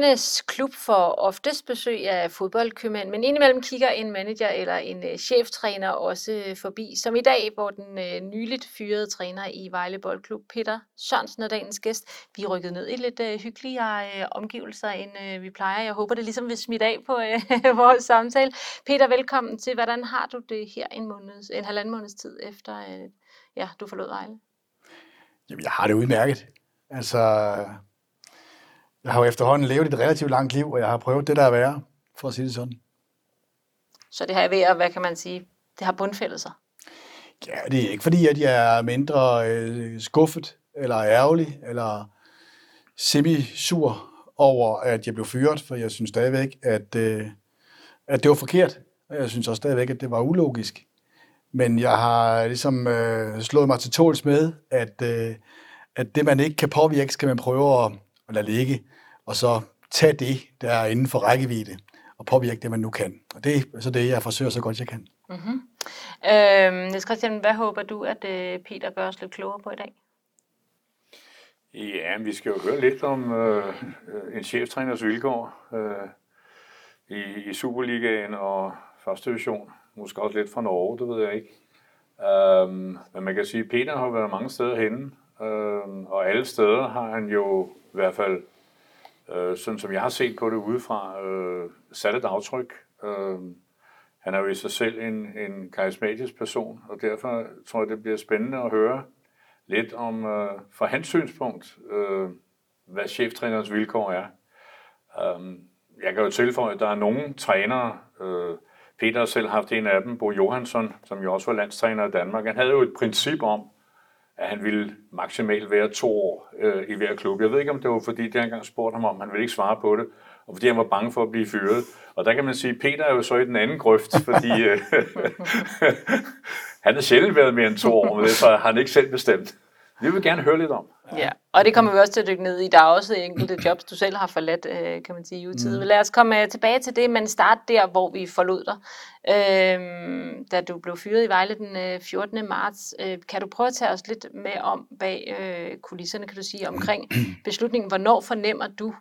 Købmændenes klub får oftest besøg af fodboldkøbmænd, men indimellem kigger en manager eller en øh, cheftræner også øh, forbi, som i dag, hvor den øh, nyligt fyrede træner i Vejle Boldklub, Peter Sørensen er dagens gæst. Vi er rykket ned i lidt hyggeligere omgivelser, end vi plejer. Jeg håber, det ligesom vil smitte af på vores samtale. Peter, velkommen til. Hvordan har du det her en, måneds, en halvanden måneds tid efter, ja, du forlod Vejle? Jamen, jeg har det udmærket. Altså, jeg har jo efterhånden levet et relativt langt liv, og jeg har prøvet det, der er værre, for at sige det sådan. Så det her er ved at, hvad kan man sige, det har bundfældet sig? Ja, det er ikke fordi, at jeg er mindre øh, skuffet, eller ærgerlig, eller semi-sur over, at jeg blev fyret, for jeg synes stadigvæk, at, øh, at det var forkert. Og jeg synes også stadigvæk, at det var ulogisk. Men jeg har ligesom øh, slået mig til tåls med, at, øh, at det, man ikke kan påvirke, skal man prøve at, at lade ligge, og så tage det, der er inden for rækkevidde, og påvirke det, man nu kan. Og det er så det, jeg forsøger så godt, jeg kan. Mm-hmm. Øhm, Niels Christian, hvad håber du, at øh, Peter gør os lidt klogere på i dag? Ja, vi skal jo høre lidt om øh, en cheftræners vilkår øh, i, i Superligaen og første division. Måske også lidt fra Norge, det ved jeg ikke. Um, men man kan sige, at Peter har været mange steder henne, um, og alle steder har han jo i hvert fald, øh, sådan som jeg har set på det udefra, øh, sat et aftryk. Øh, han er jo i sig selv en, en karismatisk person, og derfor tror jeg, det bliver spændende at høre lidt om, øh, fra hans synspunkt, øh, hvad cheftrænerens vilkår er. Øh, jeg kan jo tilføje, at der er nogle trænere, øh, Peter har selv haft en af dem, Bo Johansson, som jo også var landstræner i Danmark. Han havde jo et princip om, at han ville maksimalt være to år øh, i hver klub. Jeg ved ikke, om det var fordi, det engang spurgte ham om, han ville ikke svare på det, og fordi han var bange for at blive fyret. Og der kan man sige, at Peter er jo så i den anden grøft, fordi øh, han har sjældent været mere end to år, men derfor har han ikke selv bestemt. Vi vil gerne høre lidt om. Ja, og det kommer vi også til at dykke ned i. Der er også enkelte jobs, du selv har forladt, øh, kan man sige, i utid. Mm. Lad os komme tilbage til det, men start der, hvor vi forlod dig. Øhm, da du blev fyret i Vejle den 14. marts. Øh, kan du prøve at tage os lidt med om bag øh, kulisserne, kan du sige, omkring beslutningen. Hvornår fornemmer du,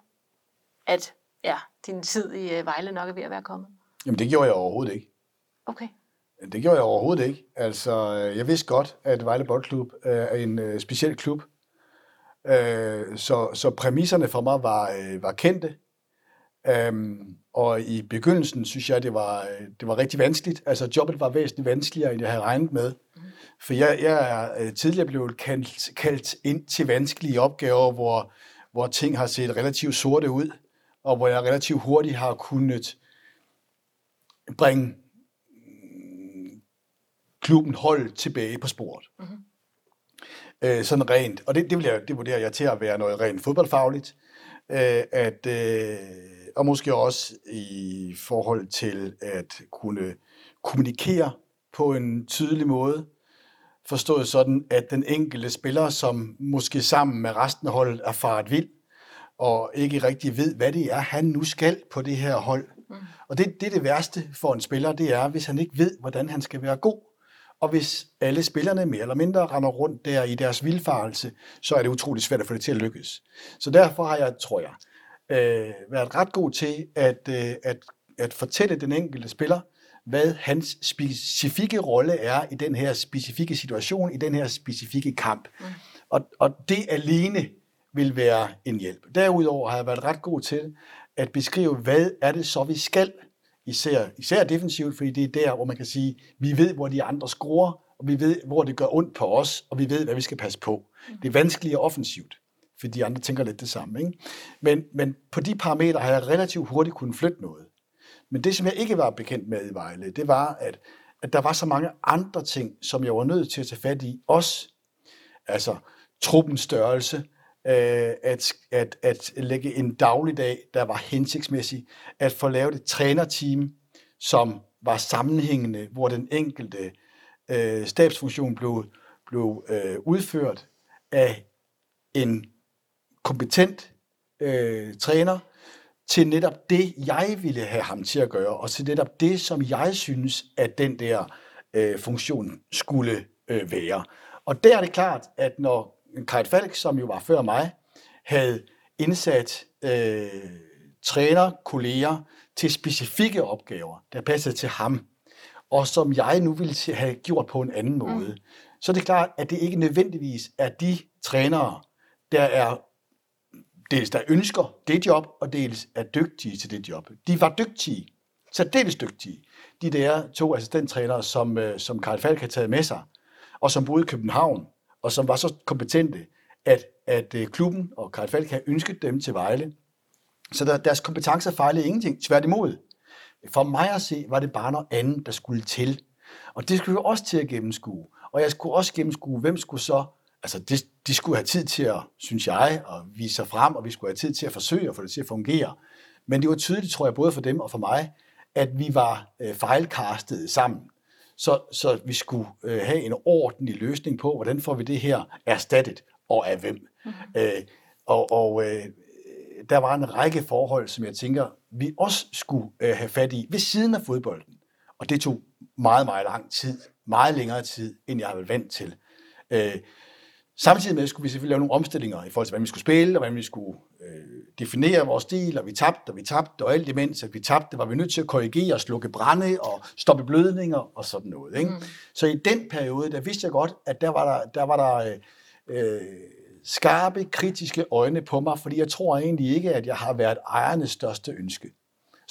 at ja, din tid i øh, Vejle nok er ved at være kommet? Jamen, det gjorde jeg overhovedet ikke. Okay. Det gjorde jeg overhovedet ikke. Altså, øh, jeg vidste godt, at Vejle Boldklub øh, er en øh, speciel klub. Øh, så, så præmisserne for mig var, øh, var kendte. Um, og i begyndelsen synes jeg, det var, det var rigtig vanskeligt. Altså, jobbet var væsentligt vanskeligere, end jeg havde regnet med. For jeg, jeg er tidligere blevet kaldt, kaldt ind til vanskelige opgaver, hvor, hvor ting har set relativt sorte ud, og hvor jeg relativt hurtigt har kunnet bringe klubben hold tilbage på sporet. Mm-hmm. Øh, sådan rent, og det, det, vil jeg, det vurderer jeg til at være noget rent fodboldfagligt, øh, at, øh, og måske også i forhold til at kunne kommunikere på en tydelig måde, forstået sådan, at den enkelte spiller, som måske sammen med resten af holdet er faret vild, og ikke rigtig ved, hvad det er, han nu skal på det her hold. Mm. Og det, det er det værste for en spiller, det er, hvis han ikke ved, hvordan han skal være god. Og hvis alle spillerne mere eller mindre render rundt der i deres vilfarelse, så er det utrolig svært at få det til at lykkes. Så derfor har jeg, tror jeg, øh, været ret god til at, øh, at, at fortælle den enkelte spiller, hvad hans specifikke rolle er i den her specifikke situation, i den her specifikke kamp. Mm. Og, og det alene vil være en hjælp. Derudover har jeg været ret god til at beskrive, hvad er det så, vi skal især, især defensivt, fordi det er der, hvor man kan sige, vi ved, hvor de andre scorer, og vi ved, hvor det gør ondt på os, og vi ved, hvad vi skal passe på. Det er vanskeligere offensivt, fordi de andre tænker lidt det samme. Ikke? Men, men på de parametre har jeg relativt hurtigt kunnet flytte noget. Men det, som jeg ikke var bekendt med i Vejle, det var, at, at der var så mange andre ting, som jeg var nødt til at tage fat i. Også altså truppens størrelse, øh, at, at, at lægge en dagligdag, der var hensigtsmæssig, at få lavet et trænerteam, som var sammenhængende, hvor den enkelte øh, stabsfunktion blev, blev øh, udført af en kompetent øh, træner til netop det, jeg ville have ham til at gøre, og til netop det, som jeg synes, at den der øh, funktion skulle øh, være. Og der er det klart, at når Kajt Falk, som jo var før mig, havde indsat øh, træner, kolleger til specifikke opgaver, der passede til ham, og som jeg nu ville have gjort på en anden måde, mm. så er det klart, at det ikke nødvendigvis er de trænere, der er dels der ønsker det job, og dels er dygtige til det job. De var dygtige, særdeles dygtige, de der to assistenttrænere, som, øh, som Karl Falk har taget med sig, og som boede i København, og som var så kompetente, at, at øh, klubben og Karl Falk havde ønsket dem til Vejle. Så der, deres kompetencer fejlede ingenting. Tværtimod. For mig at se, var det bare noget andet, der skulle til. Og det skulle jo også til at gennemskue. Og jeg skulle også gennemskue, hvem skulle så altså de, de skulle have tid til at, synes jeg, at vise sig frem, og vi skulle have tid til at forsøge at få det til at fungere. Men det var tydeligt, tror jeg, både for dem og for mig, at vi var øh, fejlkastet sammen. Så, så vi skulle øh, have en ordentlig løsning på, hvordan får vi det her erstattet, og af hvem. Mm-hmm. Øh, og og øh, der var en række forhold, som jeg tænker, vi også skulle øh, have fat i ved siden af fodbolden. Og det tog meget, meget lang tid. Meget længere tid, end jeg har været vant til. Øh, Samtidig med skulle vi selvfølgelig lave nogle omstillinger i forhold til, hvordan vi skulle spille, og hvordan vi skulle øh, definere vores stil, og vi tabte, og vi tabte, og alt imens, at vi tabte, var vi nødt til at korrigere, slukke brænde og stoppe blødninger og sådan noget. Ikke? Mm. Så i den periode, der vidste jeg godt, at der var der, der, var der øh, skarpe, kritiske øjne på mig, fordi jeg tror egentlig ikke, at jeg har været ejernes største ønske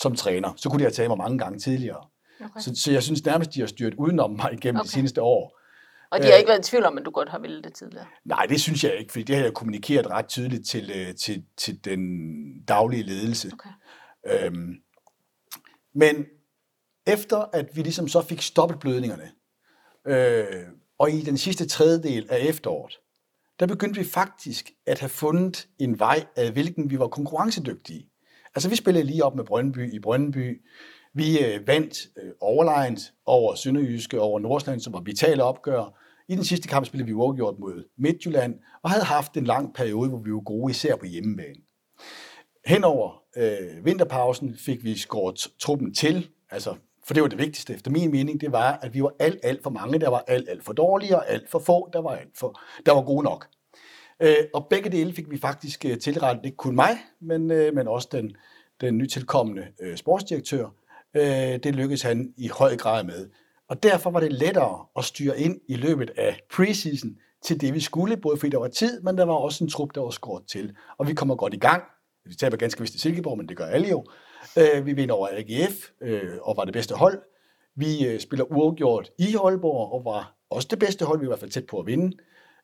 som træner. Så kunne de have taget mig mange gange tidligere. Okay. Så, så jeg synes nærmest, de har styrt udenom mig igennem okay. de seneste år. Og de har øh, ikke været i tvivl om, at du godt har ville det tidligere? Nej, det synes jeg ikke, fordi det har jeg kommunikeret ret tydeligt til, øh, til, til den daglige ledelse. Okay. Øhm, men efter at vi ligesom så fik stoppet blødningerne, øh, og i den sidste tredjedel af efteråret, der begyndte vi faktisk at have fundet en vej, af hvilken vi var konkurrencedygtige. Altså vi spillede lige op med Brøndby i Brøndby. Vi øh, vandt øh, overlegnet over Sønderjyske, over Nordsjælland, som var vitale opgør. I den sidste kamp spillede vi uafgjort mod Midtjylland, og havde haft en lang periode, hvor vi var gode, især på hjemmebane. Henover øh, vinterpausen fik vi skåret truppen til, altså, for det var det vigtigste efter min mening, det var, at vi var alt, alt for mange, der var alt, alt for dårlige, og alt for få, der var alt for, der var gode nok. Øh, og begge dele fik vi faktisk øh, tilrettet, ikke kun mig, men, øh, men også den, den nytilkommende øh, sportsdirektør. Øh, det lykkedes han i høj grad med. Og derfor var det lettere at styre ind i løbet af preseason til det, vi skulle, både fordi der var tid, men der var også en trup, der var skåret til. Og vi kommer godt i gang. Vi taber ganske vist i Silkeborg, men det gør alle jo. Øh, vi vinder over AGF øh, og var det bedste hold. Vi øh, spiller uafgjort i Aalborg og var også det bedste hold, vi var i hvert fald tæt på at vinde.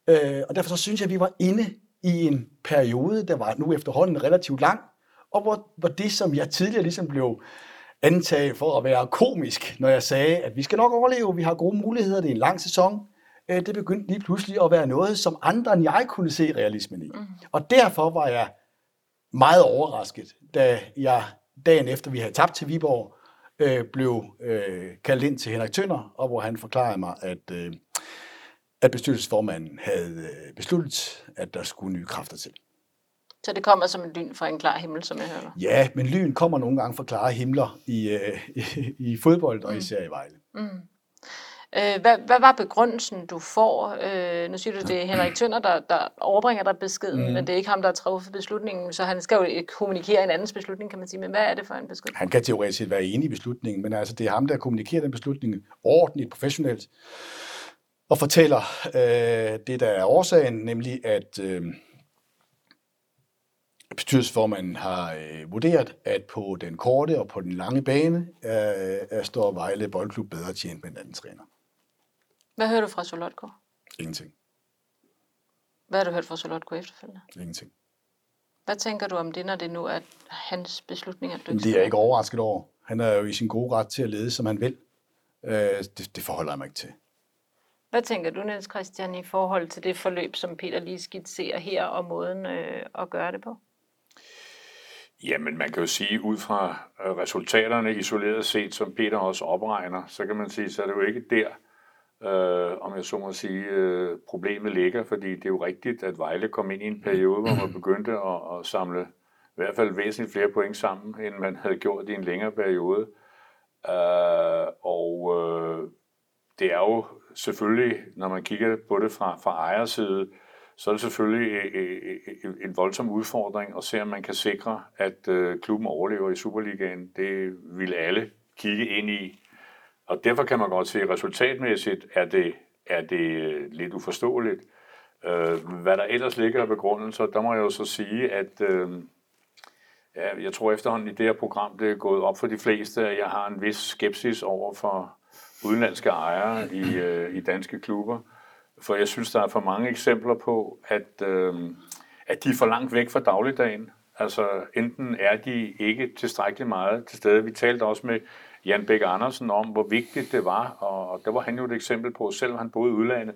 Øh, og derfor så synes jeg, at vi var inde i en periode, der var nu efterhånden relativt lang, og hvor, hvor det, som jeg tidligere ligesom blev antage for at være komisk, når jeg sagde, at vi skal nok overleve, vi har gode muligheder, det er en lang sæson. Øh, det begyndte lige pludselig at være noget, som andre end jeg kunne se realismen i. Mm. Og derfor var jeg meget overrasket, da jeg dagen efter vi havde tabt til Viborg, øh, blev øh, kaldt ind til Henrik Tønder, og hvor han forklarede mig, at, øh, at bestyrelsesformanden havde øh, besluttet, at der skulle nye kræfter til. Så det kommer som en lyn fra en klar himmel, som jeg hører? Ja, men lyn kommer nogle gange fra klare himler i, øh, i, i fodbold, og mm. især i Vejle. Mm. Øh, hvad, hvad var begrundelsen, du får? Øh, nu siger du, det er Henrik Tønder, der, der overbringer dig beskeden, mm. men det er ikke ham, der har truffet beslutningen, så han skal jo kommunikere en andens beslutning, kan man sige. Men hvad er det for en besked? Han kan teoretisk set være enig i beslutningen, men altså, det er ham, der kommunikerer den beslutning ordentligt, professionelt, og fortæller øh, det, der er årsagen, nemlig at... Øh, bestyrelsesformanden har øh, vurderet, at på den korte og på den lange bane er står Vejle Boldklub bedre tjent med en anden træner. Hvad hører du fra Solotko? Ingenting. Hvad har du hørt fra Solotko efterfølgende? Ingenting. Hvad tænker du om det, når det nu er hans beslutning, at du ikke Det er jeg ikke overrasket over. Han er jo i sin gode ret til at lede, som han vil. Øh, det, det forholder jeg mig ikke til. Hvad tænker du, Niels Christian, i forhold til det forløb, som Peter lige skitserer her, og måden øh, at gøre det på? Jamen, man kan jo sige, ud fra øh, resultaterne isoleret set, som Peter også opregner, så kan man sige, så er det jo ikke der, øh, om jeg så må sige, øh, problemet ligger, fordi det er jo rigtigt, at Vejle kom ind i en periode, hvor man begyndte at, at samle i hvert fald væsentligt flere point sammen, end man havde gjort i en længere periode. Øh, og øh, det er jo selvfølgelig, når man kigger på det fra, fra ejerside, så er det selvfølgelig øh, øh, øh, en voldsom udfordring at se, om man kan sikre, at klubben overlever i Superligaen. Det vil alle kigge ind i. Og derfor kan man godt se, at resultatmæssigt er det, er det lidt uforståeligt. Hvad der ellers ligger af begrundelser, der må jeg jo så sige, at ja, jeg tror efterhånden i det her program, det er gået op for de fleste, at jeg har en vis skepsis over for udenlandske ejere i, i danske klubber. For jeg synes, der er for mange eksempler på, at, øh, at de er for langt væk fra dagligdagen. Altså enten er de ikke tilstrækkeligt meget til stede. Vi talte også med Jan Bæk Andersen om, hvor vigtigt det var, og der var han jo et eksempel på, selvom han boede i udlandet,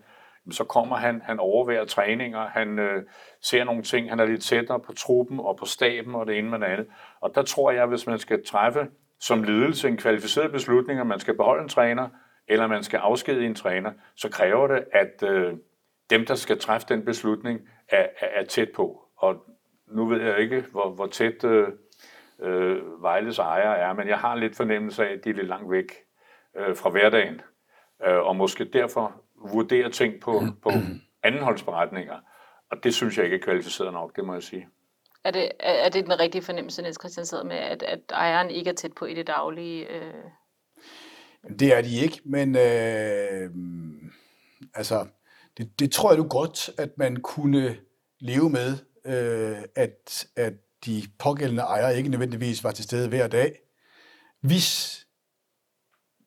så kommer han, han overværer træninger, han øh, ser nogle ting, han er lidt tættere på truppen og på staben og det ene med det andet. Og der tror jeg, hvis man skal træffe som ledelse en kvalificeret beslutning, at man skal beholde en træner, eller man skal afskedige en træner, så kræver det, at øh, dem, der skal træffe den beslutning, er, er, er tæt på. Og nu ved jeg ikke, hvor, hvor tæt øh, øh, Vejles ejer er, men jeg har lidt fornemmelse af, at de er lidt langt væk øh, fra hverdagen, øh, og måske derfor vurderer ting på, på andenholdsberetninger. Og det synes jeg ikke er kvalificeret nok, det må jeg sige. Er det, er, er det den rigtige fornemmelse, Niels Christian sad med, at, at ejeren ikke er tæt på i det daglige? Øh det er de ikke, men øh, altså, det, det tror jeg du godt, at man kunne leve med, øh, at, at de pågældende ejere ikke nødvendigvis var til stede hver dag, hvis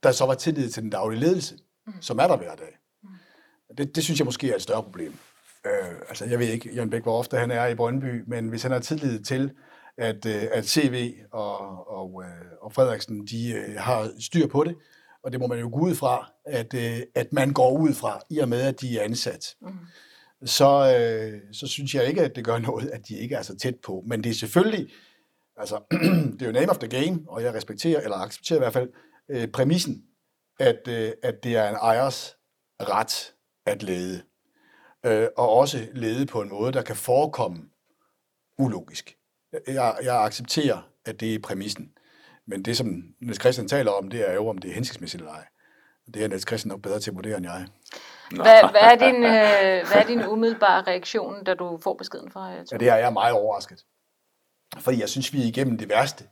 der så var tillid til den daglige ledelse, mm. som er der hver dag. Mm. Det, det synes jeg måske er et større problem. Øh, altså, jeg ved ikke, Jørgen Bæk, hvor ofte han er i Brøndby, men hvis han har tillid til, at, øh, at CV og, og, øh, og Frederiksen, de øh, har styr på det, og det må man jo gå ud fra, at, øh, at man går ud fra, i og med, at de er ansat. Mm. Så, øh, så synes jeg ikke, at det gør noget, at de ikke er så tæt på. Men det er selvfølgelig, altså, det er jo name of the game, og jeg respekterer, eller accepterer i hvert fald, øh, præmissen, at, øh, at det er en ejers ret at lede. Øh, og også lede på en måde, der kan forekomme ulogisk. Jeg, jeg accepterer, at det er præmissen. Men det, som Niels Christian taler om, det er jo, om det er hensigtsmæssigt eller ej. Det er Niels Christian nok bedre til at vurdere end jeg. Hvad, hvad, er din, øh, hvad er din umiddelbare reaktion, da du får beskeden fra Ja, det er jeg er meget overrasket. Fordi jeg synes, vi er igennem det værste,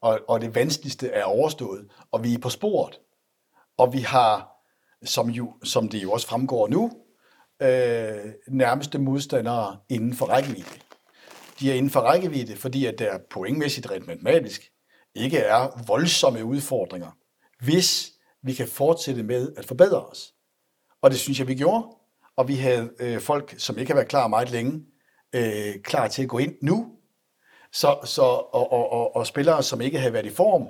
og, og det vanskeligste er overstået, og vi er på sporet. Og vi har, som, jo, som det jo også fremgår nu, øh, nærmeste modstandere inden for rækkevidde. De er inden for rækkevidde, fordi at der pointmæssigt rent matematisk ikke er voldsomme udfordringer, hvis vi kan fortsætte med at forbedre os. Og det synes jeg, vi gjorde. Og vi havde øh, folk, som ikke har været klar meget længe, øh, klar til at gå ind nu. Så, så, og, og, og, og spillere, som ikke havde været i form,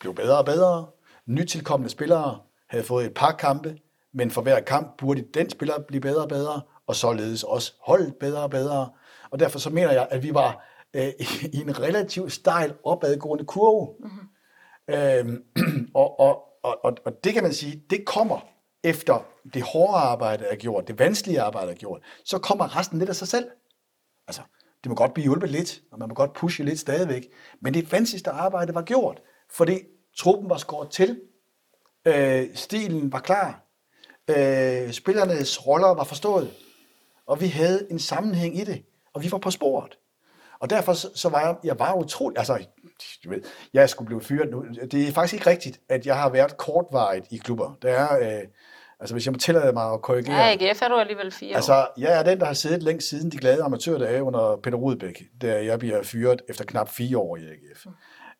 blev bedre og bedre. Nytilkommende spillere havde fået et par kampe, men for hver kamp burde den spiller blive bedre og bedre, og således også holdet bedre og bedre. Og derfor så mener jeg, at vi var øh, i en relativt stejl opadgående kurve. Mm-hmm. Øhm, og, og, og, og det kan man sige, det kommer efter det hårde arbejde er gjort, det vanskelige arbejde er gjort, så kommer resten lidt af sig selv. Altså, det må godt blive hjulpet lidt, og man må godt pushe lidt stadigvæk, men det vanskeligste arbejde var gjort, fordi truppen var skåret til, øh, stilen var klar, øh, spillernes roller var forstået, og vi havde en sammenhæng i det, og vi var på sporet. Og derfor så, så var jeg, jeg var utrolig, altså, du ved, jeg skulle blive fyret nu. Det er faktisk ikke rigtigt, at jeg har været kortvarigt i klubber. Der er, øh, altså hvis jeg må tillade mig at korrigere. Ja, AGF er du alligevel fire Altså, jeg er den, der har siddet længst siden de glade amatørdage under Peter Rudbæk, der jeg bliver fyret efter knap fire år i AGF.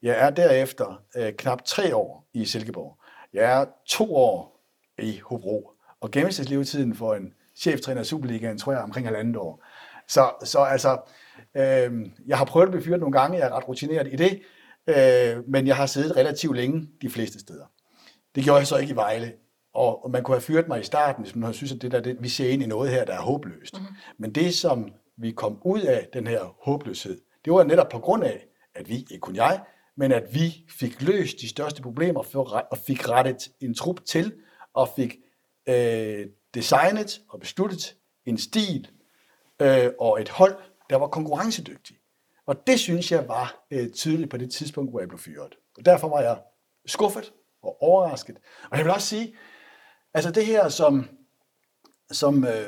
Jeg er derefter øh, knap tre år i Silkeborg. Jeg er to år i Hobro. Og gennemsnitslevetiden for en cheftræner i Superligaen, tror jeg, omkring halvandet år. Så, så altså, Øh, jeg har prøvet at blive fyret nogle gange, jeg er ret rutineret i det, øh, men jeg har siddet relativt længe de fleste steder. Det gjorde jeg så ikke i Vejle. Og, man kunne have fyret mig i starten, hvis man havde synes, at det der, det, vi ser ind i noget her, der er håbløst. Mm-hmm. Men det, som vi kom ud af, den her håbløshed, det var netop på grund af, at vi, ikke kun jeg, men at vi fik løst de største problemer for, og fik rettet en trup til, og fik øh, designet og besluttet en stil øh, og et hold, der var konkurrencedygtig. Og det synes jeg var øh, tydeligt på det tidspunkt, hvor jeg blev fyret. Og derfor var jeg skuffet og overrasket. Og jeg vil også sige, altså det her, som, som øh,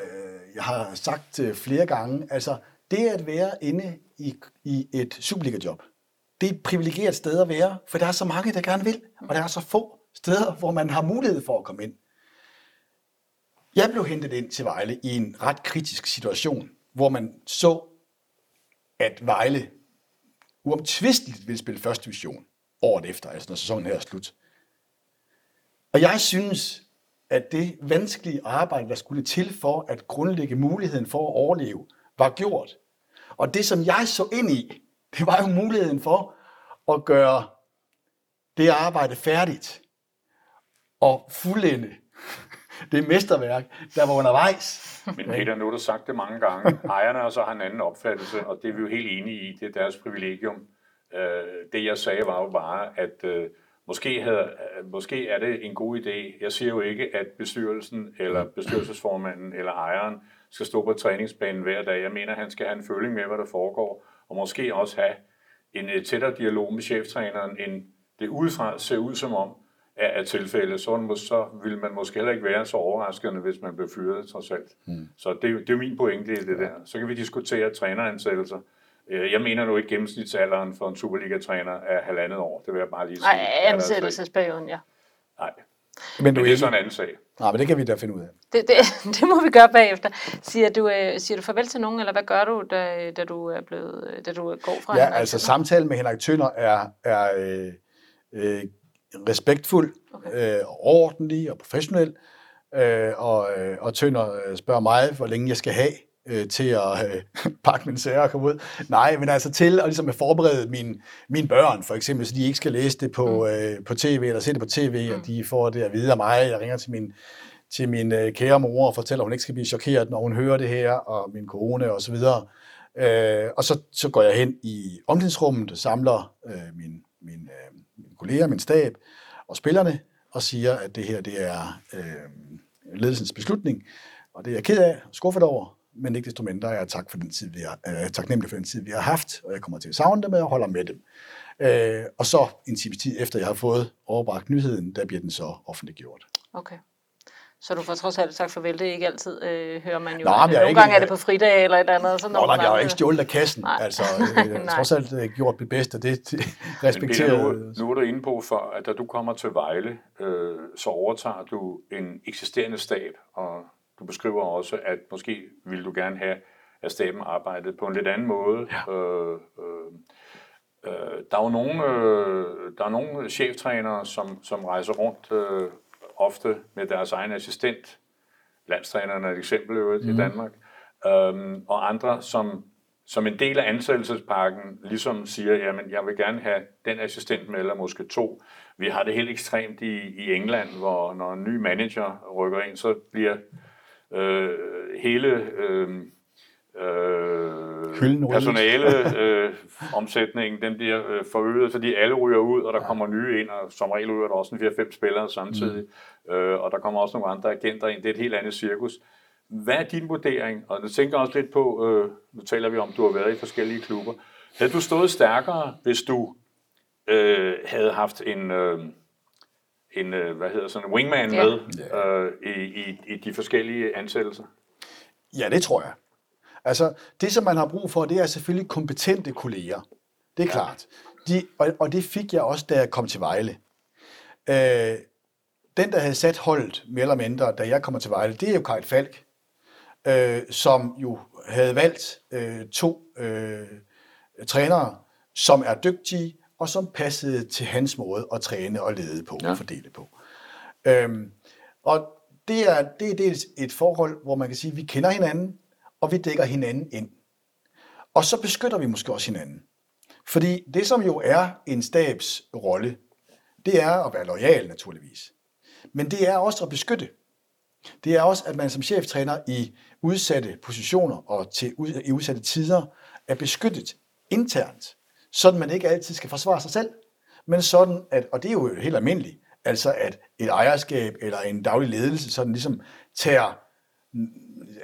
jeg har sagt øh, flere gange, altså det at være inde i, i et Superliga-job, det er et privilegeret sted at være, for der er så mange, der gerne vil, og der er så få steder, hvor man har mulighed for at komme ind. Jeg blev hentet ind til Vejle i en ret kritisk situation, hvor man så, at Vejle uomtvisteligt vil spille første division året efter, altså når sæsonen her er slut. Og jeg synes, at det vanskelige arbejde, der skulle til for at grundlægge muligheden for at overleve, var gjort. Og det, som jeg så ind i, det var jo muligheden for at gøre det arbejde færdigt og fuldende det mesterværk, der var undervejs. Men Peter, nu har du sagt det mange gange. Ejerne og så har en anden opfattelse, og det er vi jo helt enige i. Det er deres privilegium. Øh, det jeg sagde var jo bare, at øh, måske, havde, øh, måske er det en god idé. Jeg siger jo ikke, at bestyrelsen eller bestyrelsesformanden eller ejeren skal stå på træningsbanen hver dag. Jeg mener, at han skal have en føling med, hvad der foregår, og måske også have en tættere dialog med cheftræneren, end det udefra ser ud som om, er, er tilfældet, så, så vil man måske heller ikke være så overraskende, hvis man bliver fyret trods alt. Mm. Så det, det er min pointe i det der. Så kan vi diskutere træneransættelser. Øh, jeg mener nu ikke gennemsnitsalderen for en Superliga-træner er halvandet år. Det vil jeg bare lige sige. Nej, ansættelsesperioden, ja. Nej, men, du men det er sådan en anden sag. Nej, men det kan vi da finde ud af. Det, det, det må vi gøre bagefter. Siger du, øh, siger du farvel til nogen, eller hvad gør du, da, da du er blevet, da du går fra Ja, altså samtalen med Henrik Tønder er, er øh, øh, respektfuld, okay. øh, ordentlig og professionel. Øh, og, øh, og Tønder øh, spørger mig, hvor længe jeg skal have øh, til at øh, pakke min sager og komme ud. Nej, men altså til at, ligesom at forberede mine, mine børn, for eksempel, så de ikke skal læse det på, mm. øh, på tv, eller se det på tv, mm. og de får det at vide af mig. Jeg ringer til min, til min øh, kære mor og fortæller, at hun ikke skal blive chokeret, når hun hører det her, og min kone og så videre. Øh, og så, så går jeg hen i omklædningsrummet og samler øh, min, min, øh, mine kolleger, min stab og spillerne, og siger, at det her det er øh, ledelsens beslutning, og det er jeg ked af, skuffet over, men ikke desto mindre er jeg tak for den tid, vi har, øh, taknemmelig for den tid, vi har haft, og jeg kommer til at savne dem, og jeg holder med dem. Øh, og så en times tid efter, jeg har fået overbragt nyheden, der bliver den så offentliggjort. Okay. Så du får trods alt sagt farvel. Det er ikke altid, øh, hører man jo. Nå, men nogle ikke, gange er det på fridag eller et andet. Så Nå, nej, jeg har ikke stjålet af kassen. Nej. Altså, øh, jeg har trods alt øh, gjort det bedste, og det, respekterer nu, nu er du inde på, for, at da du kommer til Vejle, øh, så overtager du en eksisterende stab, og du beskriver også, at måske vil du gerne have, at staben arbejdede på en lidt anden måde. Ja. Øh, øh, øh, der er jo nogle, øh, der er nogle cheftrænere, som, som rejser rundt øh, ofte med deres egen assistent. Landstræneren er et eksempel øvrigt mm. i Danmark. Øhm, og andre, som som en del af ansættelsespakken ligesom siger, jamen jeg vil gerne have den assistent med, eller måske to. Vi har det helt ekstremt i, i England, hvor når en ny manager rykker ind, så bliver øh, hele øh, øh, personale øh, omsætningen, den bliver øh, forøget, fordi alle ryger ud, og der ja. kommer nye ind, og som regel ryger der også en 4-5 spillere samtidig, mm. øh, og der kommer også nogle andre agenter ind. Det er et helt andet cirkus. Hvad er din vurdering? Og jeg tænker også lidt på, øh, nu taler vi om, at du har været i forskellige klubber. Havde du stået stærkere, hvis du øh, havde haft en... Øh, en, øh, hvad hedder sådan en wingman ja. med øh, i, i, i de forskellige ansættelser? Ja, det tror jeg. Altså, det som man har brug for, det er selvfølgelig kompetente kolleger. Det er klart. De, og, og det fik jeg også, da jeg kom til Vejle. Øh, den, der havde sat holdet, mere eller mindre, da jeg kommer til Vejle, det er jo Karl Falk, øh, som jo havde valgt øh, to øh, trænere, som er dygtige, og som passede til hans måde at træne og lede på ja. og fordele på. Øhm, og det er, det er dels et forhold, hvor man kan sige, at vi kender hinanden, og vi dækker hinanden ind. Og så beskytter vi måske også hinanden. Fordi det, som jo er en stabs rolle, det er at være lojal naturligvis. Men det er også at beskytte. Det er også, at man som cheftræner i udsatte positioner og til, i udsatte tider er beskyttet internt sådan man ikke altid skal forsvare sig selv, men sådan, at, og det er jo helt almindeligt, Altså at et ejerskab eller en daglig ledelse sådan ligesom tager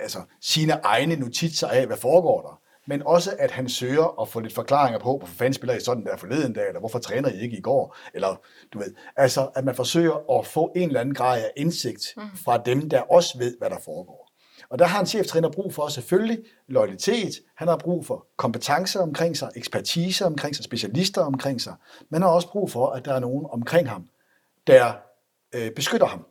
altså, sine egne notitser af, hvad foregår der. Men også, at han søger at få lidt forklaringer på, hvorfor fanden spiller I sådan der forleden dag, eller hvorfor træner I ikke i går, eller du ved, altså, at man forsøger at få en eller anden grad af indsigt mm. fra dem, der også ved, hvad der foregår. Og der har en cheftræner brug for selvfølgelig loyalitet, han har brug for kompetencer omkring sig, ekspertise omkring sig, specialister omkring sig, men han har også brug for, at der er nogen omkring ham, der øh, beskytter ham.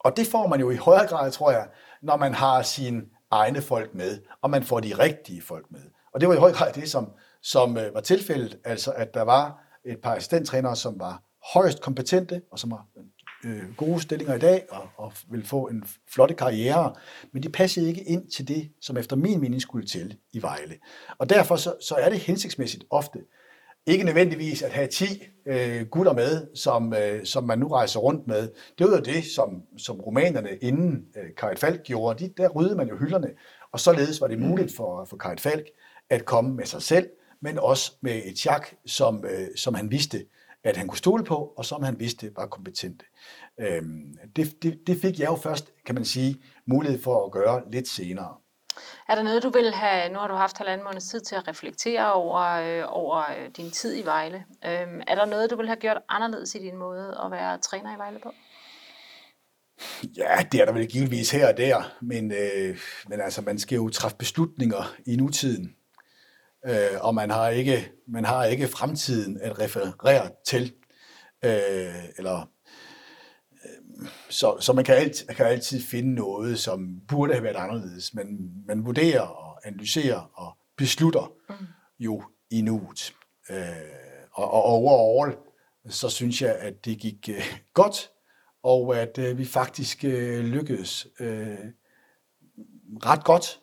Og det får man jo i højere grad, tror jeg, når man har sine egne folk med, og man får de rigtige folk med. Og det var i høj grad det, som, som øh, var tilfældet, altså at der var et par assistenttrænere, som var højst kompetente, og som har øh, gode stillinger i dag, og, og vil få en flotte karriere, men de passede ikke ind til det, som efter min mening skulle til i Vejle. Og derfor så, så er det hensigtsmæssigt ofte, ikke nødvendigvis at have 10 øh, gutter med, som, øh, som man nu rejser rundt med. Det var jo det, som, som romanerne inden øh, Karit Falk gjorde. De, der ryddede man jo hylderne, og således var det muligt for, for Karit Falk at komme med sig selv, men også med et chak, som, øh, som han vidste, at han kunne stole på, og som han vidste var kompetente. Øhm, det, det, det fik jeg jo først, kan man sige, mulighed for at gøre lidt senere. Er der noget, du vil have, nu har du haft halvanden måneds tid til at reflektere over, øh, over øh, din tid i Vejle. Øhm, er der noget, du vil have gjort anderledes i din måde at være træner i Vejle på? Ja, det er der vel givetvis her og der, men, øh, men altså, man skal jo træffe beslutninger i nutiden, øh, og man har, ikke, man har ikke fremtiden at referere til, øh, eller så, så man kan, altid, kan altid finde noget, som burde have været anderledes, men man vurderer og analyserer og beslutter mm. jo i nuet. Øh, og, og overall, så synes jeg, at det gik øh, godt, og at øh, vi faktisk øh, lykkedes øh, ret godt,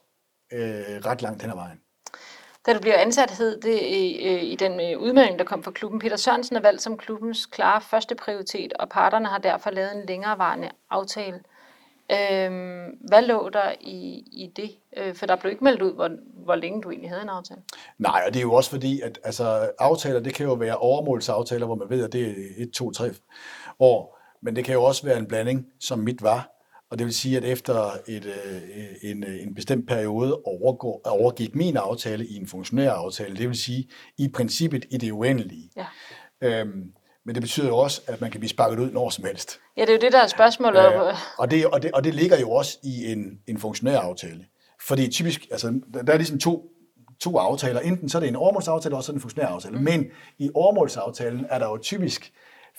øh, ret langt hen ad vejen. Da du bliver ansat, hed det i, i den øh, udmelding, der kom fra klubben. Peter Sørensen er valgt som klubbens klare første prioritet, og parterne har derfor lavet en længerevarende aftale. Øhm, hvad lå der i, i det? Øh, for der blev ikke meldt ud, hvor, hvor længe du egentlig havde en aftale. Nej, og det er jo også fordi, at altså, aftaler, det kan jo være overmålsaftaler, hvor man ved, at det er et, to, tre år. Men det kan jo også være en blanding, som mit var, og det vil sige, at efter et, øh, en, en bestemt periode overgår, overgik min aftale i en funktionær aftale. Det vil sige, i princippet i det uendelige. Ja. Øhm, men det betyder jo også, at man kan blive sparket ud når som helst. Ja, det er jo det, der er spørgsmålet. Øh, og, det, og, det, og det ligger jo også i en, en funktionær aftale. Fordi typisk, altså, der er ligesom to, to aftaler. Enten så er det en overmålsaftale, og så er det en funktionær aftale. Mm. Men i overmålsaftalen er der jo typisk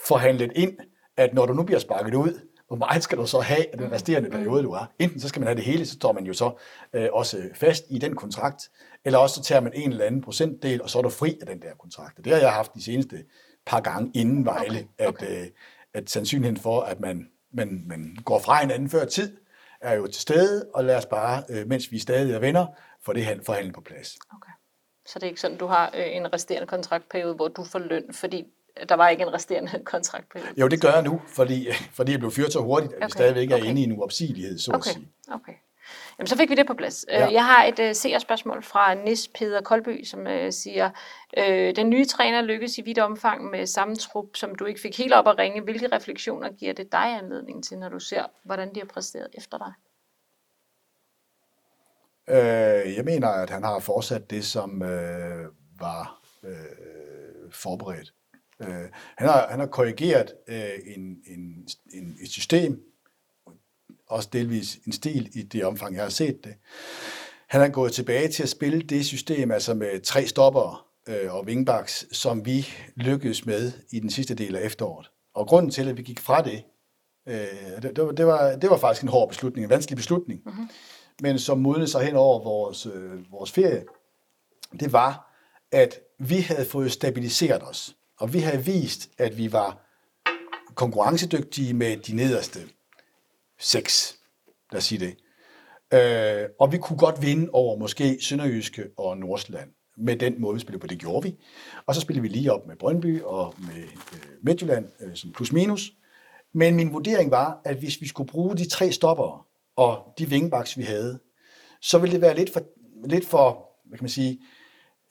forhandlet ind, at når du nu bliver sparket ud, hvor meget skal du så have af den resterende periode, du har? Enten så skal man have det hele, så står man jo så øh, også fast i den kontrakt, eller også så tager man en eller anden procentdel, og så er du fri af den der kontrakt. Det har jeg haft de seneste par gange inden Vejle, okay. Okay. At, øh, at sandsynligheden for, at man, man, man går fra hinanden før tid, er jo til stede, og lad os bare, øh, mens vi stadig er venner, få det forhandlet på plads. Okay. Så det er ikke sådan, du har øh, en resterende kontraktperiode, hvor du får løn, fordi der var ikke en resterende kontraktperiode. Jo, det gør jeg nu, fordi, fordi jeg blev fyret så hurtigt, at okay. vi stadigvæk er okay. inde i en uopsigelighed, så okay. at sige. Okay. Jamen, så fik vi det på plads. Øh, ja. Jeg har et uh, seerspørgsmål fra Nis Peder Kolby, som uh, siger, øh, den nye træner lykkes i vidt omfang med samme trup, som du ikke fik helt op at ringe. Hvilke refleksioner giver det dig anledning til, når du ser, hvordan de har præsteret efter dig? Øh, jeg mener, at han har fortsat det, som øh, var øh, forberedt. Øh, han, har, han har korrigeret øh, en, en, en, et system, også delvis en stil i det omfang, jeg har set det. Han er gået tilbage til at spille det system, altså med tre stopper øh, og wingbacks, som vi lykkedes med i den sidste del af efteråret. Og grunden til, at vi gik fra det, øh, det, det, var, det, var, det var faktisk en hård beslutning, en vanskelig beslutning, mm-hmm. men som modnede sig hen over vores, øh, vores ferie, det var, at vi havde fået stabiliseret os. Og vi havde vist, at vi var konkurrencedygtige med de nederste seks, lad os sige det. Øh, og vi kunne godt vinde over måske Sønderjyske og Nordsjælland med den måde, vi spillede på. Det gjorde vi. Og så spillede vi lige op med Brøndby og med øh, Midtjylland øh, som plus minus. Men min vurdering var, at hvis vi skulle bruge de tre stopper og de vingbaks, vi havde, så ville det være lidt for, lidt for hvad kan man sige,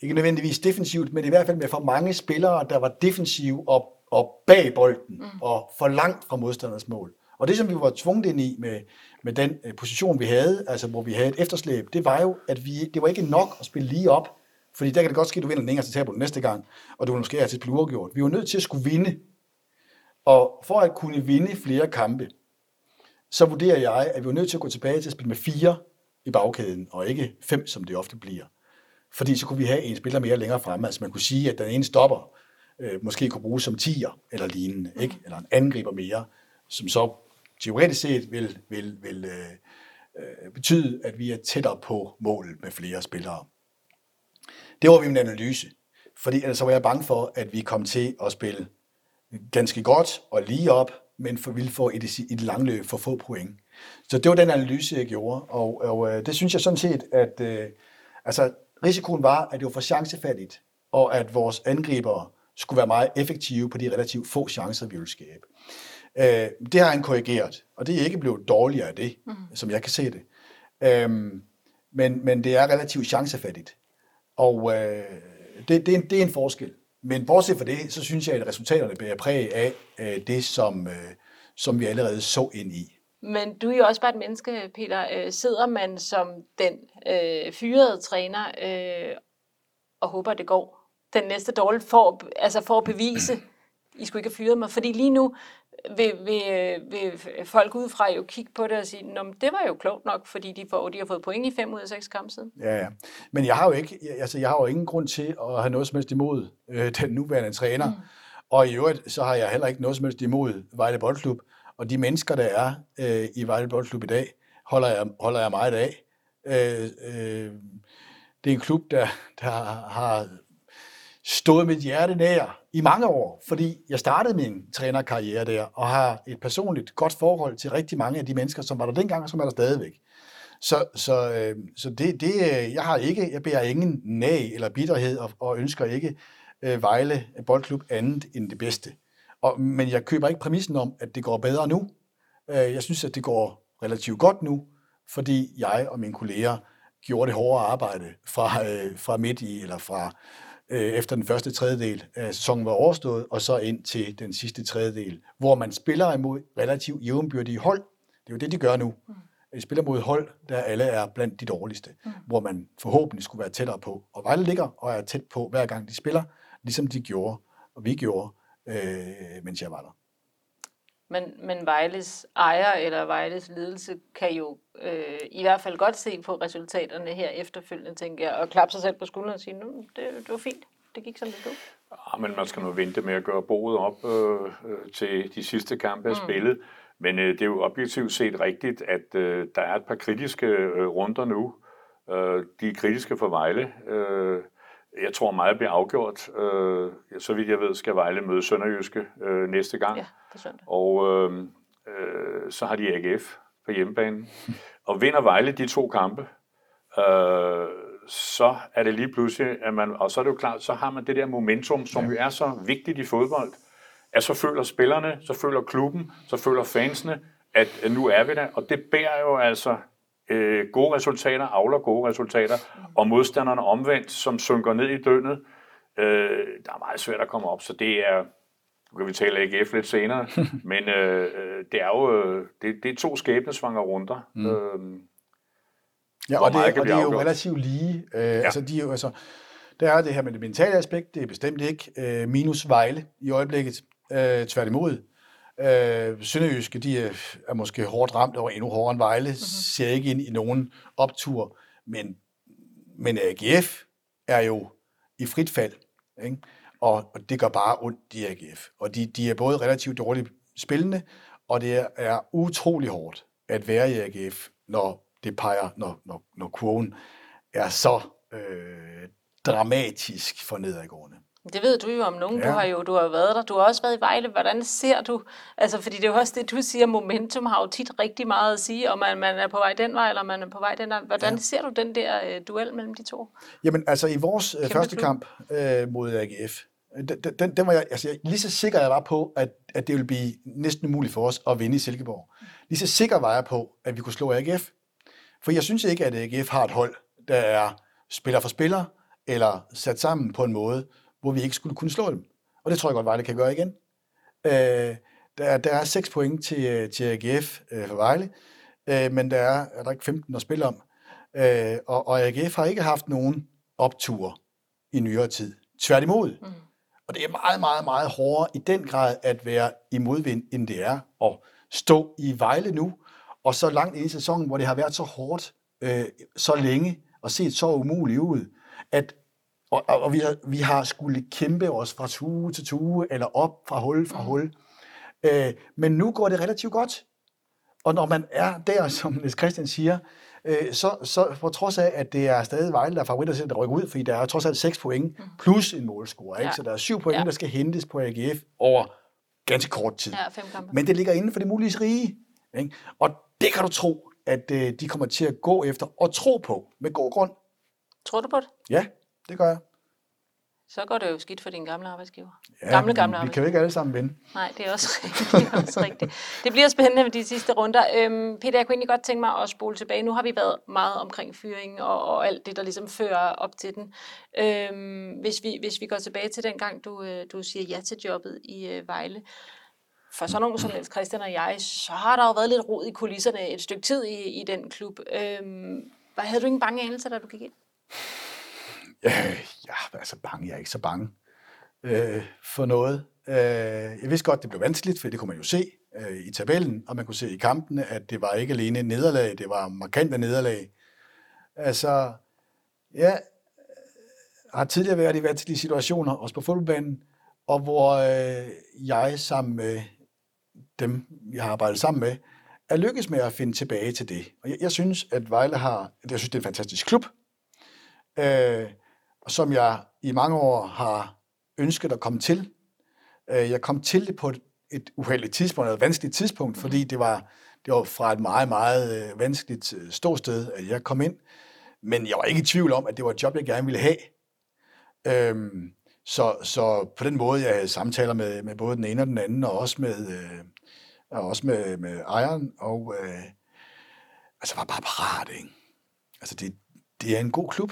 ikke nødvendigvis defensivt, men i hvert fald med for mange spillere, der var defensive og og bag bolden, mm. og for langt fra modstanders mål. Og det, som vi var tvunget ind i med, med den øh, position, vi havde, altså hvor vi havde et efterslæb, det var jo, at vi, det var ikke nok at spille lige op, fordi der kan det godt ske, at du vinder den ene, og så taber næste gang, og du vil måske have til blive uafgjort. Vi var nødt til at skulle vinde. Og for at kunne vinde flere kampe, så vurderer jeg, at vi var nødt til at gå tilbage til at spille med fire i bagkæden, og ikke fem, som det ofte bliver. Fordi så kunne vi have en spiller mere længere fremme. Altså man kunne sige, at den ene stopper øh, måske kunne bruges som tiger eller lignende, ikke? Mm. eller en angriber mere, som så teoretisk set vil, vil, vil øh, øh, betyde, at vi er tættere på målet med flere spillere. Det var min analyse, fordi ellers var jeg bange for, at vi kom til at spille ganske godt og lige op, men for, ville få i det, i det lange løb for få point. Så det var den analyse, jeg gjorde, og, og øh, det synes jeg sådan set, at øh, altså, risikoen var, at det var for chancefattigt, og at vores angribere skulle være meget effektive på de relativt få chancer, vi ville skabe. Øh, det har han korrigeret, og det er ikke blevet dårligere af det, mm. som jeg kan se det. Øh, men, men det er relativt chancefattigt. Og øh, det, det, er en, det er en forskel. Men bortset fra det, så synes jeg, at resultaterne bærer præg af øh, det, som, øh, som vi allerede så ind i. Men du er jo også bare et menneske, Peter. Øh, sidder man som den øh, fyrede træner øh, og håber, at det går den næste dårlige for, altså for at bevise, I skulle ikke have fyret mig? Fordi lige nu vil, vil, vil folk udefra jo kigge på det og sige, Nå, det var jo klogt nok, fordi de, får, de har fået point i fem ud af seks kampe siden. Ja, ja. Men jeg har jo ikke, altså jeg har jo ingen grund til at have noget som helst imod øh, den nuværende træner. Mm. Og i øvrigt, så har jeg heller ikke noget som helst imod Vejle Boldklub. Og de mennesker, der er øh, i Vejle Boldklub i dag, holder jeg, holder jeg meget af. Øh, øh, det er en klub, der, der har stået mit hjerte nær i mange år, fordi jeg startede min trænerkarriere der, og har et personligt godt forhold til rigtig mange af de mennesker, som var der dengang, og som er der stadigvæk. Så, så, øh, så det, det, øh, jeg har ikke, jeg bærer ingen nag eller bitterhed, og, og ønsker ikke øh, Vejle Boldklub andet end det bedste. Og, men jeg køber ikke præmissen om, at det går bedre nu. Øh, jeg synes, at det går relativt godt nu, fordi jeg og mine kolleger gjorde det hårde arbejde fra, øh, fra midt i, eller fra øh, efter den første tredjedel af sæsonen var overstået, og så ind til den sidste tredjedel, hvor man spiller imod relativt jævnbyrdige hold. Det er jo det, de gør nu. Mm. De spiller mod hold, der alle er blandt de dårligste, mm. hvor man forhåbentlig skulle være tættere på. Og Vejle ligger og er tæt på hver gang de spiller, ligesom de gjorde, og vi gjorde, øh, mens jeg var der. Men, men Vejles ejer eller Vejles ledelse kan jo øh, i hvert fald godt se på resultaterne her efterfølgende, tænker jeg, og klappe sig selv på skulderen og sige, nu, det, det var fint, det gik som det skulle. Ja, men man skal nu vente med at gøre bordet op øh, øh, til de sidste kampe er mm. spillet. Men øh, det er jo objektivt set rigtigt, at øh, der er et par kritiske øh, runder nu. Øh, de er kritiske for Vejle. Øh, jeg tror meget bliver afgjort. Øh, så vidt jeg ved, skal Vejle møde Sønderjyske øh, næste gang. Ja, på søndag. Og øh, øh, så har de AGF på hjemmebanen. Og vinder Vejle de to kampe, øh, så er det lige pludselig, at man, og så er det jo klart, så har man det der momentum, som ja. jo er så vigtigt i fodbold, at så føler spillerne, så føler klubben, så føler fansene, at, at nu er vi der, og det bærer jo altså øh, gode resultater, avler gode resultater, og modstanderne omvendt, som synker ned i døgnet, øh, der er meget svært at komme op, så det er, nu kan vi tale AGF lidt senere, men øh, øh, det er jo øh, det, det er to skæbnesvanger runder. Mm. Øh, ja, og det, og det er jo relativt lige. Øh, ja. altså, de er jo, altså, der er det her med det mentale aspekt, det er bestemt ikke øh, minus Vejle i øjeblikket, øh, tværtimod. Øh, Sønderjyske, de er, er måske hårdt ramt og endnu hårdere end Vejle, mm-hmm. ser ikke ind i nogen optur, men, men AGF er jo i frit fald, ikke? Og, og det gør bare ondt i AGF. Og de, de er både relativt dårligt spillende, og det er, er utrolig hårdt at være i AGF, når det peger, når, når, når kurven er så øh, dramatisk for nedadgående. Det ved du jo om nogen. Ja. Du har jo du har været der. Du har også været i Vejle. Hvordan ser du, altså fordi det er jo også det, du siger, momentum har jo tit rigtig meget at sige, om man, man er på vej den vej, eller man er på vej den vej. Hvordan ja. ser du den der uh, duel mellem de to? Jamen altså i vores uh, første klub. kamp uh, mod AGF, den, den, den var jeg, altså jeg, lige så sikker jeg var på, at, at det ville blive næsten umuligt for os at vinde i Silkeborg. Lige så sikker var jeg på, at vi kunne slå AGF. For jeg synes ikke, at AGF har et hold, der er spiller for spiller, eller sat sammen på en måde, hvor vi ikke skulle kunne slå dem. Og det tror jeg godt, Vejle kan gøre igen. Øh, der, der er 6 point til, øh, til AGF øh, for Vejle, øh, men der er, er der ikke 15 at spille om. Øh, og, og AGF har ikke haft nogen optur i nyere tid. Tværtimod. Mm. Og det er meget, meget, meget hårdere i den grad at være i modvind, end det er at stå i Vejle nu, og så langt ind i sæsonen, hvor det har været så hårdt, øh, så længe, og set så umuligt ud, at og, og, og vi, har, vi har skulle kæmpe os fra tue til tue, eller op fra hul fra mm. hul. Øh, men nu går det relativt godt. Og når man er der, som Niels Christian siger, øh, så, så på trods af, at det er stadig Vejle, der er favoritter til at rykke ud, fordi der er trods alt 6 point, mm. plus en målscore. Ikke? Ja. Så der er 7 point, ja. der skal hentes på AGF over ganske kort tid. Ja, fem kampe. Men det ligger inden for det mulige rige. Ikke? Og det kan du tro, at øh, de kommer til at gå efter og tro på med god grund. Tror du på det? Ja, det gør jeg. Så går det jo skidt for din gamle arbejdsgiver. Ja, gamle, gamle vi kan jo ikke alle sammen vinde. Nej, det er også, det er også rigtigt. Det bliver spændende med de sidste runder. Øhm, Peter, jeg kunne egentlig godt tænke mig at spole tilbage. Nu har vi været meget omkring fyringen og, og alt det, der ligesom fører op til den. Øhm, hvis, vi, hvis vi går tilbage til den gang, du, øh, du siger ja til jobbet i øh, Vejle. For sådan nogen som Niels Christian og jeg, så har der jo været lidt rod i kulisserne et stykke tid i, i den klub. Øhm, havde du ingen bange anelser, da du gik ind? Øh, jeg er så bange. Jeg er ikke så bange øh, for noget. Øh, jeg vidste godt, det blev vanskeligt, for det kunne man jo se øh, i tabellen, og man kunne se i kampene, at det var ikke alene nederlag, det var markante nederlag. Altså, ja, har tidligere været i vanskelige situationer, også på fodboldbanen, og hvor øh, jeg sammen med dem, jeg har arbejdet sammen med, er lykkes med at finde tilbage til det. Og jeg, jeg synes, at Vejle har, jeg synes, det er en fantastisk klub. Øh, som jeg i mange år har ønsket at komme til. Øh, jeg kom til det på et, uheldigt tidspunkt, et vanskeligt tidspunkt, fordi det var, det var fra et meget, meget øh, vanskeligt øh, ståsted, at jeg kom ind. Men jeg var ikke i tvivl om, at det var et job, jeg gerne ville have. Øhm, så, så på den måde, jeg havde samtaler med, med både den ene og den anden, og også med, øh, og også med, med ejeren, og øh, altså var bare parat, ikke? Altså det, det er en god klub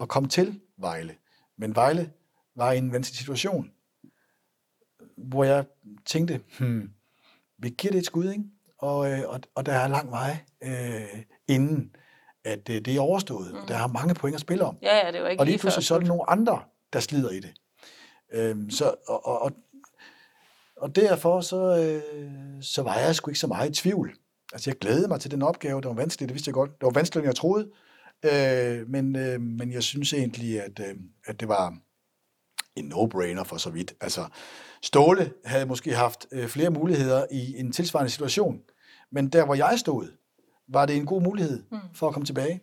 at komme til. Vejle. Men Vejle var i en vanskelig situation, hvor jeg tænkte, hmm, vi giver det et skud, ikke? Og, øh, og, og der er lang vej øh, inden, at øh, det er overstået. Mm. Der er mange point at spille om. Ja, ja, det var ikke og lige pludselig så er der nogle andre, der slider i det. Øhm, så, og, og, og, og derfor så, øh, så var jeg sgu ikke så meget i tvivl. Altså jeg glædede mig til den opgave, det var vanskeligt, det vidste jeg godt. Det var vanskeligt, end jeg troede. Øh, men, øh, men jeg synes egentlig, at, øh, at det var en no-brainer for så vidt. Altså, Ståle havde måske haft øh, flere muligheder i en tilsvarende situation, men der, hvor jeg stod, var det en god mulighed mm. for at komme tilbage.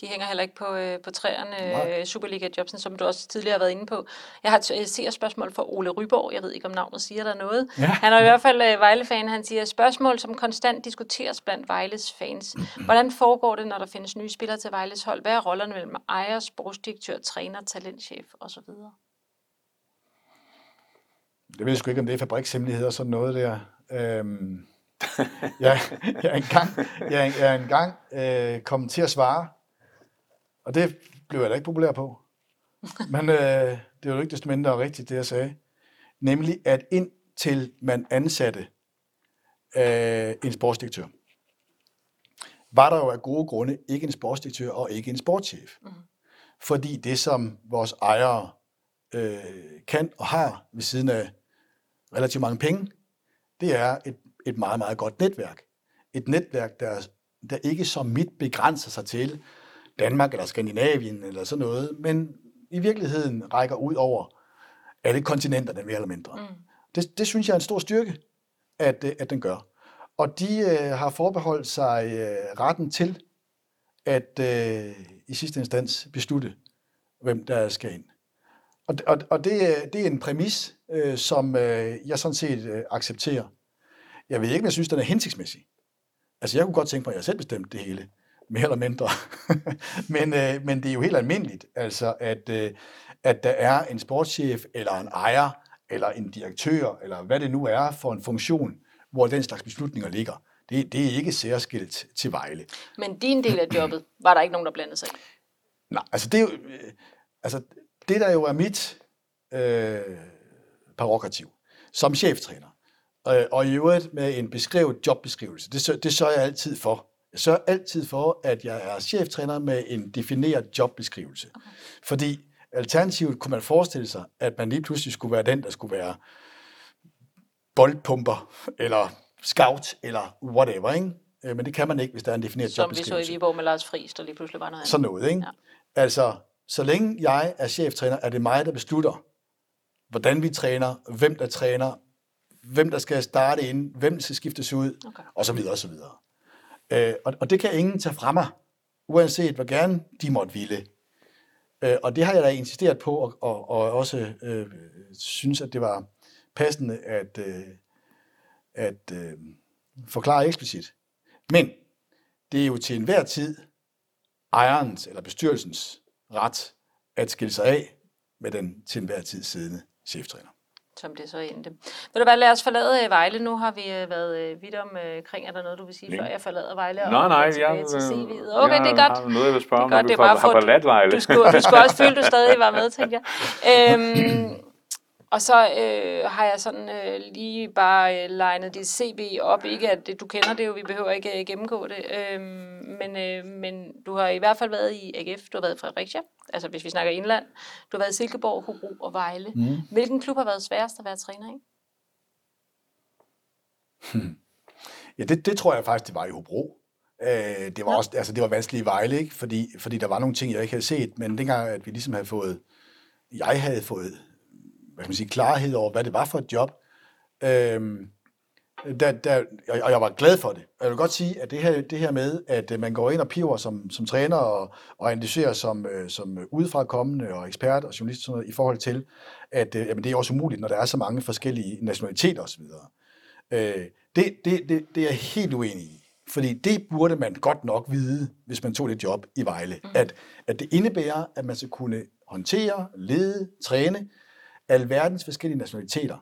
De hænger heller ikke på, øh, på træerne, øh, Superliga-jobsen, som du også tidligere har været inde på. Jeg har et ser spørgsmål fra Ole Ryborg. Jeg ved ikke, om navnet siger der noget. Ja. Han er i hvert fald øh, Vejle-fan. Han siger, spørgsmål, som konstant diskuteres blandt Vejles fans. Hvordan foregår det, når der findes nye spillere til Vejles hold? Hvad er rollerne mellem ejer, sportsdirektør, træner, talentchef osv.? Det ved jeg sgu ikke, om det er fabrikshemmeligheder og sådan noget der. Øhm, jeg, jeg er engang, jeg, jeg er engang øh, kommet til at svare og det blev jeg da ikke populær på. Men øh, det var jo ikke desto mindre rigtigt, det jeg sagde. Nemlig, at indtil man ansatte øh, en sportsdirektør, var der jo af gode grunde ikke en sportsdirektør og ikke en sportschef. Mm. Fordi det, som vores ejere øh, kan og har ved siden af relativt mange penge, det er et, et meget, meget godt netværk. Et netværk, der, der ikke som mit begrænser sig til Danmark eller Skandinavien eller sådan noget, men i virkeligheden rækker ud over alle kontinenterne mere eller mindre. Mm. Det, det synes jeg er en stor styrke, at, øh, at den gør. Og de øh, har forbeholdt sig øh, retten til at øh, i sidste instans beslutte, hvem der skal ind. Og, og, og det, det er en præmis, øh, som øh, jeg sådan set øh, accepterer. Jeg ved ikke, om jeg synes, den er hensigtsmæssig. Altså, jeg kunne godt tænke mig, at jeg selv bestemte det hele mere eller mindre. men, øh, men det er jo helt almindeligt, altså at, øh, at der er en sportschef, eller en ejer, eller en direktør, eller hvad det nu er for en funktion, hvor den slags beslutninger ligger. Det, det er ikke særskilt til Vejle. Men din del af jobbet, var der ikke nogen, der blandede sig? Nej, altså det, øh, altså det der jo er mit øh, prerogativ, som cheftræner. Øh, og i øvrigt med en beskrevet jobbeskrivelse. Det, det sørger jeg altid for. Sørger altid for, at jeg er cheftræner med en defineret jobbeskrivelse. Okay. Fordi alternativt kunne man forestille sig, at man lige pludselig skulle være den, der skulle være boldpumper, eller scout, eller whatever, ikke? Øh, Men det kan man ikke, hvis der er en defineret Som vi så i jobbeskrivelse. Viborg med Lars Friis, der lige pludselig var noget andet. Sådan noget, ikke? Ja. Altså, så længe jeg er cheftræner, er det mig, der beslutter, hvordan vi træner, hvem der træner, hvem der skal starte ind, hvem der skal skiftes ud, Okay. og så videre, og så videre. Øh, og, og det kan ingen tage fra mig, uanset hvor gerne de måtte ville. Øh, og det har jeg da insisteret på, og, og, og også øh, synes, at det var passende at, øh, at øh, forklare eksplicit. Men det er jo til enhver tid ejerens eller bestyrelsens ret at skille sig af med den til enhver tid siddende cheftræner som det så endte. Vil du bare lade os forlade øh, Vejle? Nu har vi øh, været øh, vidt omkring. Er der noget, du vil sige, før jeg forlader Vejle? og Nej, nej, jeg, CV'et? Okay, jeg det er godt. har noget, jeg vil spørge om, Det er når vi det er bare har forladt Vejle. Du skulle, du skulle også føle, du stadig var med, tænker jeg. Øhm, og så øh, har jeg sådan øh, lige bare øh, legnet dit CV op. Ikke at det, du kender det jo, vi behøver ikke øh, gennemgå det. Øhm, men, øh, men du har i hvert fald været i AGF, du har været i Fredericia, altså hvis vi snakker indland. Du har været i Silkeborg, Hobro og Vejle. Mm. Hvilken klub har været sværest at være træner i? Ja, det, det tror jeg faktisk, det var i Hobro. Øh, det var Nå. også, altså det var vanskeligt i Vejle, ikke? Fordi, fordi der var nogle ting, jeg ikke havde set, men dengang, at vi ligesom havde fået, jeg havde fået, hvad kan man sige, klarhed over, hvad det var for et job, øh, der, der, og jeg var glad for det. Jeg vil godt sige, at det her, det her med, at øh, man går ind og piver som, som træner og, og analyserer som, øh, som udefra kommende og ekspert og journalist og sådan noget, i forhold til, at øh, jamen, det er også umuligt, når der er så mange forskellige nationaliteter osv. Øh, det, det, det, det er jeg helt uenig i. Fordi det burde man godt nok vide, hvis man tog det job i Vejle. Mm. At, at det indebærer, at man skal kunne håndtere, lede, træne alverdens forskellige nationaliteter.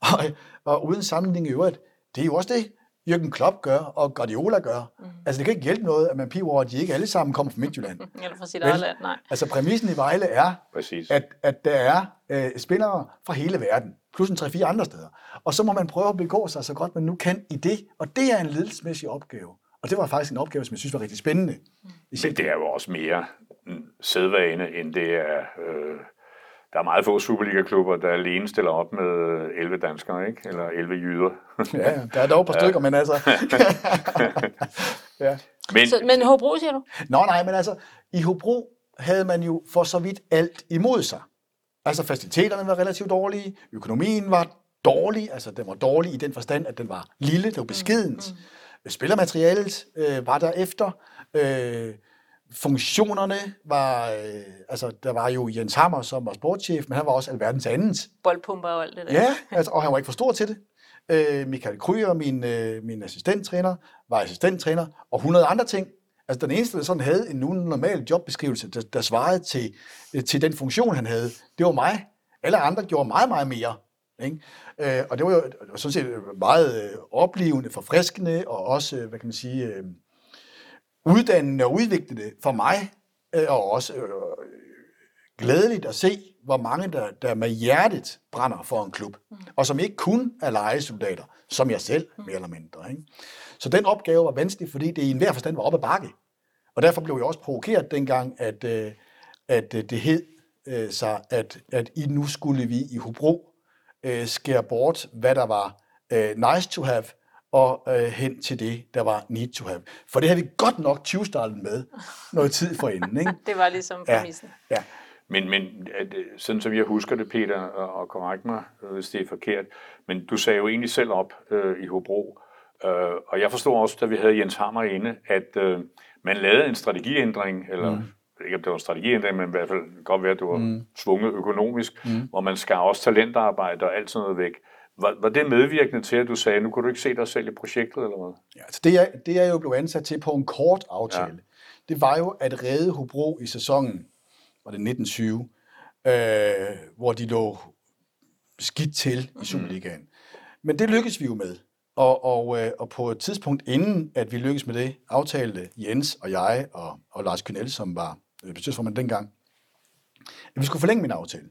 Og, og uden sammenligning i øvrigt, det er jo også det, Jürgen Klopp gør, og Guardiola gør. Mm. Altså det kan ikke hjælpe noget, at man piver over, at de ikke alle sammen kommer fra Midtjylland. Eller fra sit eget land? Nej. Altså præmissen i Vejle er, Præcis. at, at der er øh, spillere fra hele verden, plus en 3-4 andre steder. Og så må man prøve at begå sig så godt man nu kan i det, og det er en ledelsesmæssig opgave. Og det var faktisk en opgave, som jeg synes var rigtig spændende. Men det er jo også mere mm, sædvane, end det er... Øh, der er meget få Superliga-klubber, der alene stiller op med 11 danskere, ikke? Eller 11 jyder. Ja, der er dog et par stykker, men altså... ja. Men, Så, men Hobro, siger du? Nå nej, men altså, i Hobro havde man jo for så vidt alt imod sig. Altså, faciliteterne var relativt dårlige, økonomien var dårlig, altså den var dårlig i den forstand, at den var lille, det var beskedent. Mm. Spillermaterialet øh, var derefter. Øh, funktionerne var, øh, altså der var jo Jens Hammer, som var sportschef, men han var også alverdens andet. Boldpumper og alt det der. Ja, altså, og han var ikke for stor til det. Øh, Michael Kryer, min, øh, min assistenttræner, var assistenttræner, og 100 andre ting. Altså den eneste, der sådan havde en nogenlunde normal jobbeskrivelse, der, der svarede til, øh, til den funktion, han havde, det var mig. Alle andre gjorde meget, meget mere. Ikke? Øh, og det var jo sådan set meget øh, oplevende, forfriskende, og også, øh, hvad kan man sige, øh, uddannende og udviklende for mig, øh, og også øh, glædeligt at se, hvor mange, der, der med hjertet brænder for en klub, mm. og som ikke kun er legesoldater, som jeg selv, mere eller mindre. Ikke? Så den opgave var vanskelig, fordi det i enhver forstand var op ad bakke. Og derfor blev jeg også provokeret dengang, at, øh, at øh, det hed øh, sig, at, at i nu skulle vi i Hobro øh, skære bort, hvad der var øh, nice to have, og øh, hen til det, der var need to have. For det havde vi godt nok 20 med noget tid forinden. Ikke? Det var ligesom Ja, præmissen. ja. Men, men at, øh, sådan som jeg husker det, Peter, og, korrekt mig, øh, hvis det er forkert, men du sagde jo egentlig selv op øh, i Hobro, øh, og jeg forstod også, da vi havde Jens Hammer inde, at øh, man lavede en strategiændring, eller mm. ikke om det var en strategiændring, men i hvert fald det godt være, at du var mm. tvunget økonomisk, mm. hvor man skar også talentarbejde og alt sådan noget væk. Var, var det medvirkende til, at du sagde, nu kunne du ikke se dig selv i projektet, eller hvad? Ja, altså det, jeg, det jeg jo blev ansat til på en kort aftale, ja. det var jo at redde Hobro i sæsonen, var det 1920, øh, hvor de lå skidt til i Superligaen. Men det lykkedes vi jo med. Og, og, øh, og på et tidspunkt inden, at vi lykkedes med det, aftalte Jens og jeg og, og Lars Kynel, som var øh, bestyrelsesformand dengang, at vi skulle forlænge min aftale.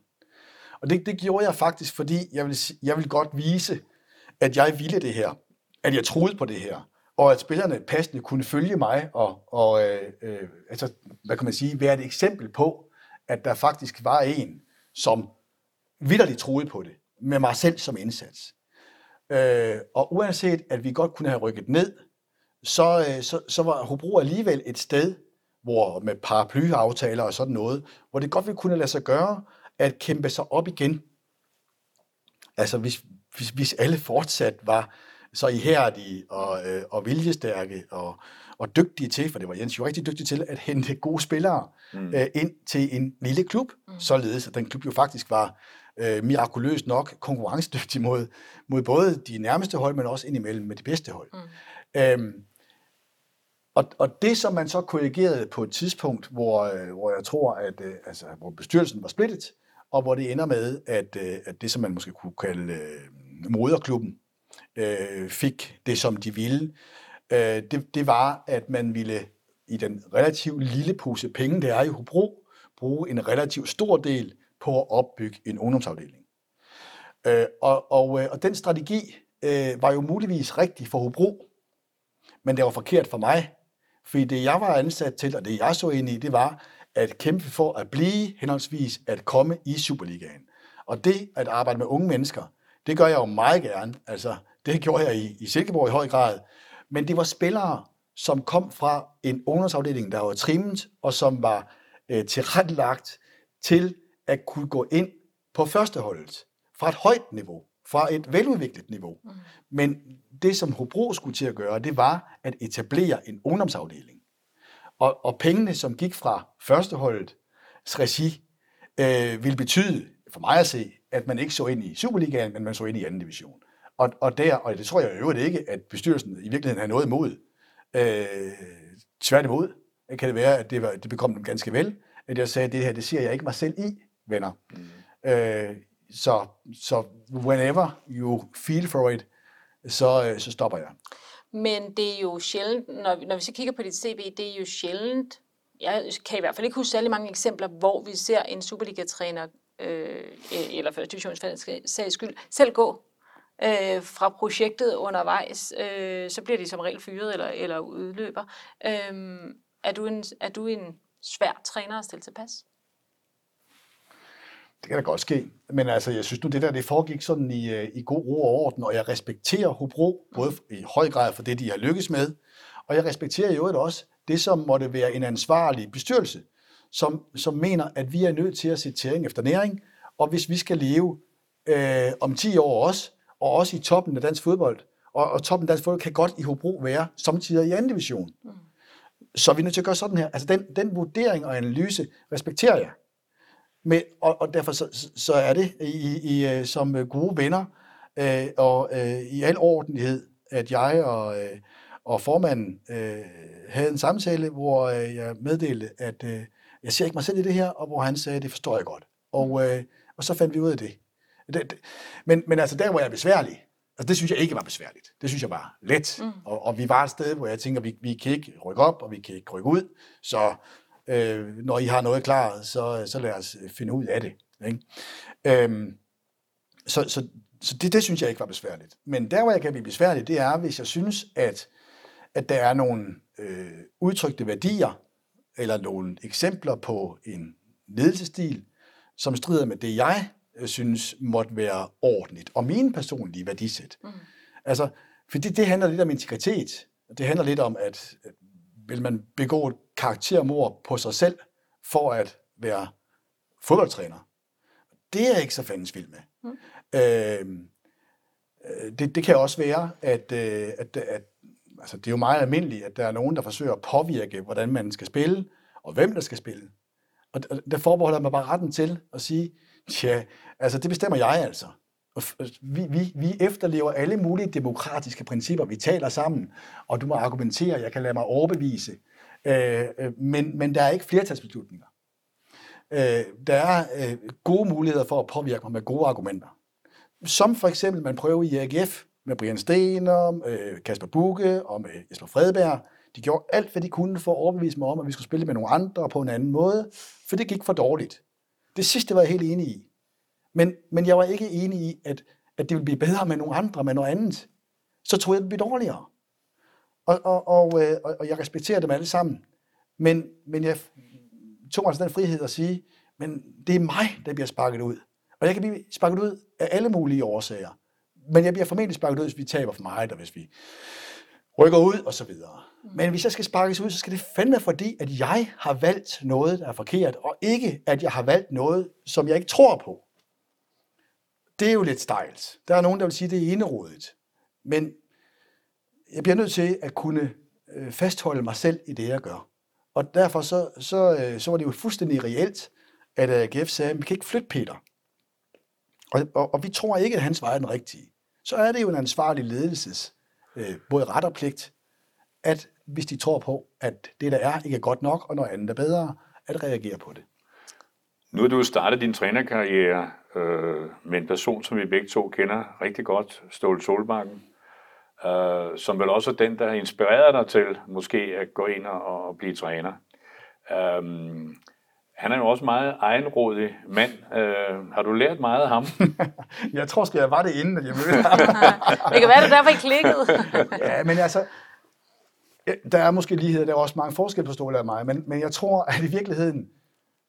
Og det, det gjorde jeg faktisk, fordi jeg ville, jeg ville godt vise, at jeg ville det her, at jeg troede på det her, og at spillerne passende kunne følge mig, og, og øh, øh, altså, hvad kan man sige, være et eksempel på, at der faktisk var en, som vidderligt troede på det, med mig selv som indsats. Øh, og uanset at vi godt kunne have rykket ned, så, øh, så, så var Hobro alligevel et sted, hvor med paraplyaftaler og sådan noget, hvor det godt ville kunne lade sig gøre at kæmpe sig op igen. Altså hvis, hvis, hvis alle fortsat var så ihærdige og, øh, og viljestærke og, og dygtige til, for det var Jens jo rigtig dygtig til, at hente gode spillere mm. øh, ind til en lille klub, mm. således at den klub jo faktisk var øh, mirakuløst nok konkurrencedygtig mod, mod både de nærmeste hold, men også indimellem med de bedste hold. Mm. Øhm, og, og det, som man så korrigerede på et tidspunkt, hvor, øh, hvor jeg tror, at øh, altså, hvor bestyrelsen var splittet, og hvor det ender med, at, øh, at det, som man måske kunne kalde øh, moderklubben, øh, fik det, som de ville, øh, det, det var, at man ville i den relativt lille pose penge, der er i Hobro, bruge en relativt stor del på at opbygge en ungdomsafdeling. Øh, og, og, øh, og den strategi øh, var jo muligvis rigtig for Hobro, men det var forkert for mig, fordi det, jeg var ansat til, og det, jeg så ind i, det var at kæmpe for at blive, henholdsvis at komme i Superligaen. Og det at arbejde med unge mennesker, det gør jeg jo meget gerne. Altså, det gjorde jeg i, i Silkeborg i høj grad. Men det var spillere, som kom fra en ungdomsafdeling, der var trimmet, og som var øh, tilrettelagt til at kunne gå ind på førsteholdet fra et højt niveau, fra et veludviklet niveau. Mm. Men det, som Hobro skulle til at gøre, det var at etablere en ungdomsafdeling. Og, og pengene, som gik fra førsteholdets regi, øh, ville betyde, for mig at se, at man ikke så ind i Superligaen, men man så ind i anden division. Og, og der, og det tror jeg i øvrigt ikke, at bestyrelsen i virkeligheden har noget imod. Øh, tværtimod kan det være, at det, var, det bekom dem ganske vel, at jeg sagde, at det her, det ser jeg ikke mig selv i, venner. Mm. Øh, så, så whenever you feel for it, så, øh, så stopper jeg. Men det er jo sjældent, når, når vi så kigger på dit CV, det er jo sjældent, jeg kan i hvert fald ikke huske særlig mange eksempler, hvor vi ser en Superliga-træner, øh, eller første divisionsfans sags skyld, selv gå øh, fra projektet undervejs, øh, så bliver de som regel fyret eller, eller udløber. Øh, er, du en, er du en svær træner at stille tilpas? Det kan da godt ske. Men altså, jeg synes nu, det der det foregik sådan i, øh, i god ro og orden, og jeg respekterer Hobro, både i høj grad for det, de har lykkes med, og jeg respekterer jo også det, som måtte være en ansvarlig bestyrelse, som, som mener, at vi er nødt til at se tæring efter næring, og hvis vi skal leve øh, om 10 år også, og også i toppen af dansk fodbold, og, og toppen af dansk fodbold kan godt i Hobro være samtidig i anden division. Mm. Så er vi nødt til at gøre sådan her. Altså den, den vurdering og analyse respekterer jeg. Men, og, og derfor så, så er det i, i, øh, som gode venner øh, og øh, i al ordentlighed, at jeg og, øh, og formanden øh, havde en samtale, hvor øh, jeg meddelte, at øh, jeg ser ikke mig selv i det her, og hvor han sagde, det forstår jeg godt. Og, øh, og så fandt vi ud af det. det, det men, men altså der, hvor jeg er besværlig, altså det synes jeg ikke var besværligt. Det synes jeg var let. Mm. Og, og vi var et sted, hvor jeg tænker, vi, vi kan ikke rykke op, og vi kan ikke rykke ud. Så øh, når I har noget klar, så, så lad os øh, finde ud af det. Ikke? Øhm, så så, så det, det synes jeg ikke var besværligt. Men der, hvor jeg kan blive besværlig, det er, hvis jeg synes, at, at der er nogle øh, udtrykte værdier, eller nogle eksempler på en ledelsestil, som strider med det, jeg øh, synes måtte være ordentligt, og mine personlige værdisæt. Mm. Altså, fordi det handler lidt om integritet. Det handler lidt om, at vil man begå karaktermord på sig selv for at være fodboldtræner. Det er jeg ikke så fandens vild med. Mm. Øhm, øh, det, det kan også være, at, øh, at, at altså, det er jo meget almindeligt, at der er nogen, der forsøger at påvirke, hvordan man skal spille, og hvem der skal spille. Og der forbeholder man bare retten til at sige, tja, altså det bestemmer jeg altså. Vi, vi, vi efterlever alle mulige demokratiske principper. Vi taler sammen, og du må argumentere, jeg kan lade mig overbevise. Øh, øh, men, men der er ikke flertalsbeslutninger. Øh, der er øh, gode muligheder for at påvirke mig med gode argumenter. Som for eksempel, man prøver i AGF med Brian Stener, øh, Kasper Bukke og med Jesper Fredberg. De gjorde alt, hvad de kunne for at overbevise mig om, at vi skulle spille med nogle andre på en anden måde, for det gik for dårligt. Det sidste var jeg helt enig i. Men, men jeg var ikke enig i, at, at det ville blive bedre med nogle andre, med noget andet. Så tror jeg, det ville blive dårligere. Og, og, og, øh, og, og jeg respekterer dem alle sammen. Men, men jeg tog altså den frihed at sige, men det er mig, der bliver sparket ud. Og jeg kan blive sparket ud af alle mulige årsager. Men jeg bliver formentlig sparket ud, hvis vi taber for meget, og hvis vi rykker ud, og så videre. Men hvis jeg skal sparkes ud, så skal det fandme fordi, at jeg har valgt noget, der er forkert, og ikke, at jeg har valgt noget, som jeg ikke tror på. Det er jo lidt stejlt. Der er nogen, der vil sige, at det er inderådet. Men jeg bliver nødt til at kunne øh, fastholde mig selv i det, jeg gør. Og derfor så, så, øh, så var det jo fuldstændig reelt, at øh, AGF sagde, at vi kan ikke flytte Peter. Og, og, og vi tror ikke, at hans vej er den rigtige. Så er det jo en ansvarlig ledelses, både ret og pligt, at hvis de tror på, at det, der er, ikke er godt nok, og noget andet er bedre, at reagere på det. Nu har du startet din trænerkarriere øh, med en person, som vi begge to kender rigtig godt, Ståle Solbakken, øh, som vel også er den, der har inspireret dig til måske at gå ind og, og blive træner. Øh, han er jo også meget egenrådig mand. Øh, har du lært meget af ham? jeg tror sgu, jeg var det inden, at jeg mødte ham. det kan være, det derfor, I klikkede. ja, men altså, der er måske lighed, der er også mange forskel på Ståle og mig, men, men jeg tror, at i virkeligheden,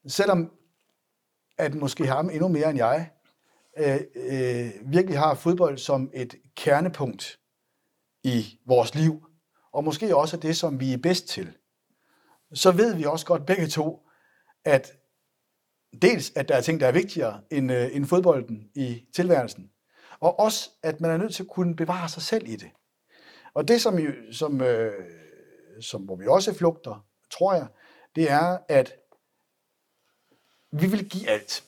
selvom at måske ham endnu mere end jeg, øh, øh, virkelig har fodbold som et kernepunkt i vores liv, og måske også det, som vi er bedst til, så ved vi også godt begge to, at dels, at der er ting, der er vigtigere end, øh, end fodbolden i tilværelsen, og også, at man er nødt til at kunne bevare sig selv i det. Og det, som, øh, som, øh, som hvor vi også flugter, tror jeg, det er, at vi vil give alt.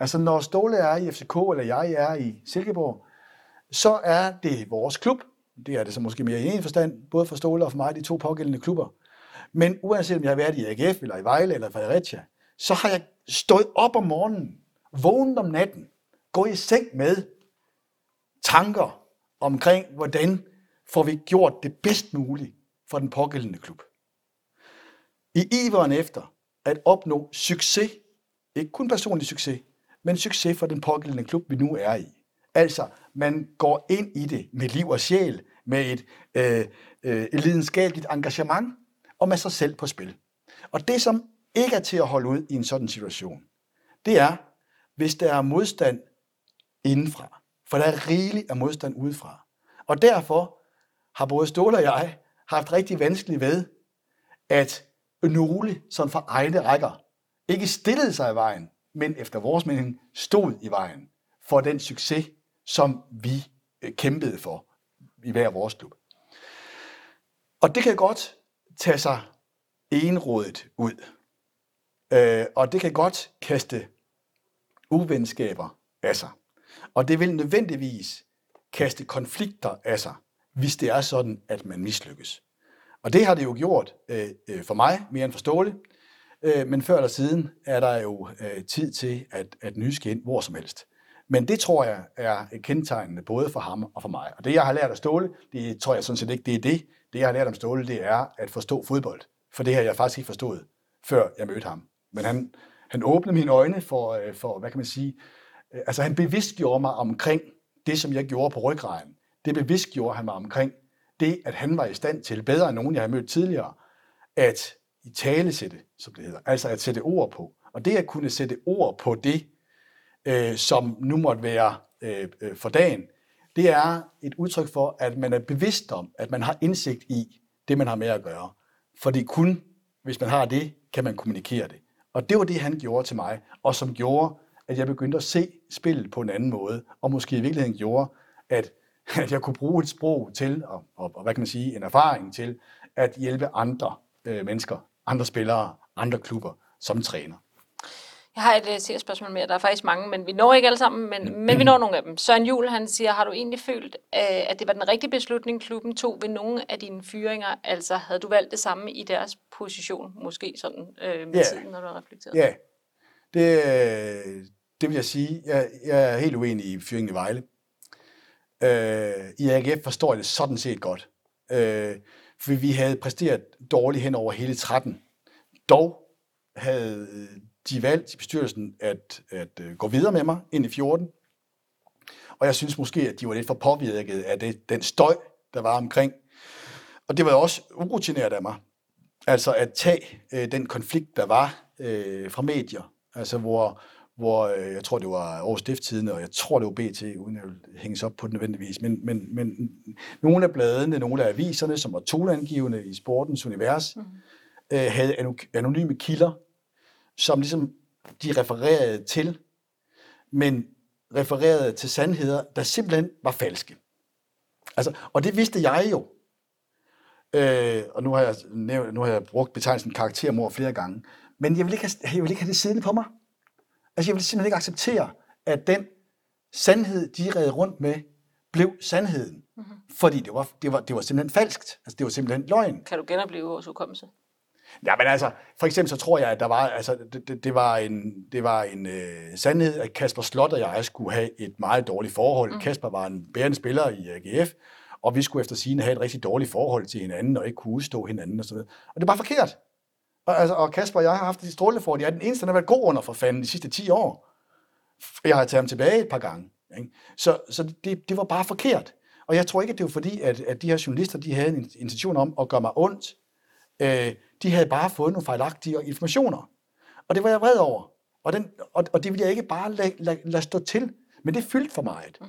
Altså, når Ståle er i FCK, eller jeg er i Silkeborg, så er det vores klub. Det er det så måske mere i en forstand, både for Ståle og for mig, de to pågældende klubber. Men uanset om jeg har været i AGF, eller i Vejle, eller i Fredericia, så har jeg stået op om morgenen, vågnet om natten, gået i seng med tanker omkring, hvordan får vi gjort det bedst muligt for den pågældende klub. I iveren efter at opnå succes, ikke kun personlig succes, men succes for den pågældende klub, vi nu er i. Altså, man går ind i det med liv og sjæl, med et, øh, øh, et lidenskabeligt engagement, og med sig selv på spil. Og det, som ikke er til at holde ud i en sådan situation, det er, hvis der er modstand indenfra. For der er rigeligt af modstand udefra. Og derfor har både Ståle og jeg haft rigtig vanskeligt ved, at nogle, som for egne rækker, ikke stillede sig i vejen, men efter vores mening stod i vejen for den succes, som vi øh, kæmpede for i hver vores klub. Og det kan godt tage sig enrådet ud. Øh, og det kan godt kaste uvenskaber af sig. Og det vil nødvendigvis kaste konflikter af sig, hvis det er sådan, at man mislykkes. Og det har det jo gjort øh, øh for mig, mere end forståeligt. Øh, men før eller siden er der jo øh, tid til at, at nyske ind hvor som helst. Men det tror jeg er kendetegnende både for ham og for mig. Og det, jeg har lært af Ståle, det tror jeg sådan set ikke, det er det. Det, jeg har lært om Ståle, det er at forstå fodbold. For det har jeg faktisk ikke forstået, før jeg mødte ham. Men han, han åbnede mine øjne for, øh, for, hvad kan man sige, øh, altså han bevidstgjorde mig omkring det, som jeg gjorde på ryggraden. Det bevidstgjorde han mig omkring det, at han var i stand til, bedre end nogen, jeg har mødt tidligere, at i tale sætte, som det hedder. Altså at sætte ord på. Og det at kunne sætte ord på det, øh, som nu måtte være øh, øh, for dagen, det er et udtryk for, at man er bevidst om, at man har indsigt i det, man har med at gøre. Fordi kun hvis man har det, kan man kommunikere det. Og det var det, han gjorde til mig, og som gjorde, at jeg begyndte at se spillet på en anden måde, og måske i virkeligheden gjorde, at, at jeg kunne bruge et sprog til, og, og, og hvad kan man sige, en erfaring til, at hjælpe andre øh, mennesker, andre spillere, andre klubber som træner. Jeg har et uh, spørgsmål mere. Der er faktisk mange, men vi når ikke alle sammen, men, men vi når nogle af dem. Søren Juhl, han siger, har du egentlig følt, uh, at det var den rigtige beslutning, klubben tog ved nogle af dine fyringer? Altså, havde du valgt det samme i deres position, måske sådan uh, med yeah. tiden, når du har reflekteret? Ja, det, det vil jeg sige. Jeg, jeg er helt uenig i fyringen i Vejle. Uh, I AGF forstår jeg det sådan set godt. Uh, for vi havde præsteret dårligt hen over hele 13. Dog havde de valgte i bestyrelsen at, at uh, gå videre med mig ind i 14. Og jeg synes måske, at de var lidt for påvirket af det, den støj, der var omkring. Og det var også urutineret af mig. Altså at tage øh, den konflikt, der var øh, fra medier. Altså hvor, hvor øh, jeg tror, det var Aarhus Stifttiden, og jeg tror, det var BT, uden at hænges op på det nødvendigvis. Men, men, men nogle af bladene, nogle af aviserne, som var toneangivende i sportens univers, mm. øh, havde anonyme kilder, som ligesom de refererede til, men refererede til sandheder, der simpelthen var falske. Altså, og det vidste jeg jo. Øh, og nu har, jeg nævnt, nu har jeg brugt betegnelsen karaktermor flere gange. Men jeg vil ikke have, jeg vil ikke have det siddende på mig. Altså, jeg vil simpelthen ikke acceptere, at den sandhed, de red rundt med, blev sandheden. Mm-hmm. Fordi det var, det, var, det var simpelthen falskt. Altså, det var simpelthen løgn. Kan du genopleve vores hukommelse? Ja, men altså, for eksempel så tror jeg, at der var, altså, det, det, det var en, det var en øh, sandhed, at Kasper Slot og jeg skulle have et meget dårligt forhold. Mm. Kasper var en bærende spiller i AGF, og vi skulle efter sigende have et rigtig dårligt forhold til hinanden, og ikke kunne udstå hinanden og sådan noget. Og det var forkert. Og, altså, og Kasper og jeg har haft et strålende forhold. Jeg er den eneste, der har været god under for fanden de sidste 10 år. Jeg har taget ham tilbage et par gange. Ikke? Så, så det, det var bare forkert. Og jeg tror ikke, at det var fordi, at, at de her journalister, de havde en intention om at gøre mig ondt. Øh, de havde bare fået nogle fejlagtige informationer. Og det var jeg vred over. Og, den, og, og det ville jeg ikke bare lade, lade, lade stå til. Men det fyldte for mig. Mm.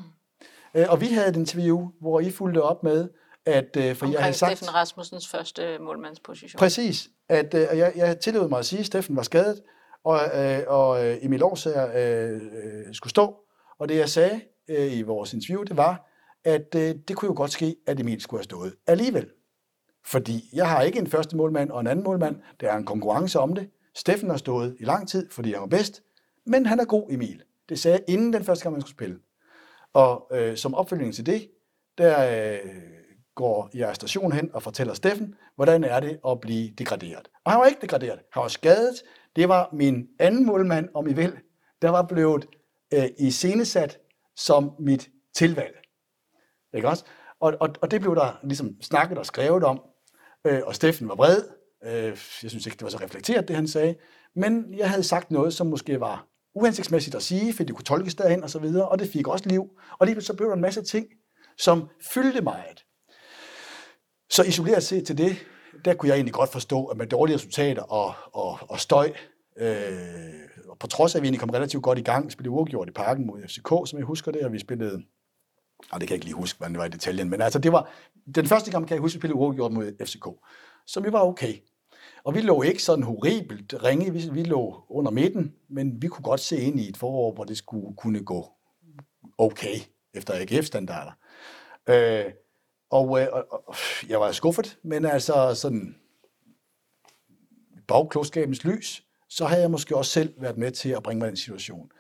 Øh, og vi havde et interview, hvor I fulgte op med, at øh, for Omkring jeg havde sagt... Steffen Rasmussens første målmandsposition. Præcis. At, øh, jeg, jeg tillod mig at sige, at Steffen var skadet, og, øh, og øh, Emil Aarhuser øh, øh, skulle stå. Og det jeg sagde øh, i vores interview, det var, at øh, det kunne jo godt ske, at Emil skulle have stået alligevel. Fordi jeg har ikke en første målmand og en anden målmand. Der er en konkurrence om det. Steffen har stået i lang tid, fordi han var bedst. Men han er god, Emil. Det sagde jeg inden den første gang, man skulle spille. Og øh, som opfølgning til det, der øh, går jeg station hen og fortæller Steffen, hvordan er det at blive degraderet. Og han var ikke degraderet. Han var skadet. Det var min anden målmand, om I vil, der var blevet øh, iscenesat som mit tilvalg. Ikke også? Og, og, og det blev der ligesom snakket og skrevet om, øh, og Steffen var vred. Øh, jeg synes ikke, det var så reflekteret, det han sagde. Men jeg havde sagt noget, som måske var uhensigtsmæssigt at sige, fordi det kunne tolkes derhen og så videre, og det fik også liv. Og lige så blev der en masse ting, som fyldte meget. Så isoleret set til det, der kunne jeg egentlig godt forstå, at med dårlige resultater og, og, og støj, øh, og på trods af, at vi egentlig kom relativt godt i gang, spillede uafgjort i parken mod FCK, som jeg husker det, og vi spillede, og det kan jeg ikke lige huske, hvordan det var i detaljen, men altså det var, den første kamp kan jeg huske, at vi spillede uafgjort mod FCK, som vi var okay. Og vi lå ikke sådan horribelt ringe, vi, vi lå under midten, men vi kunne godt se ind i et forår, hvor det skulle kunne gå okay efter AGF-standarder. Øh, og, øh, og, og jeg var skuffet, men altså sådan bagklogskabens lys, så havde jeg måske også selv været med til at bringe mig i den situation.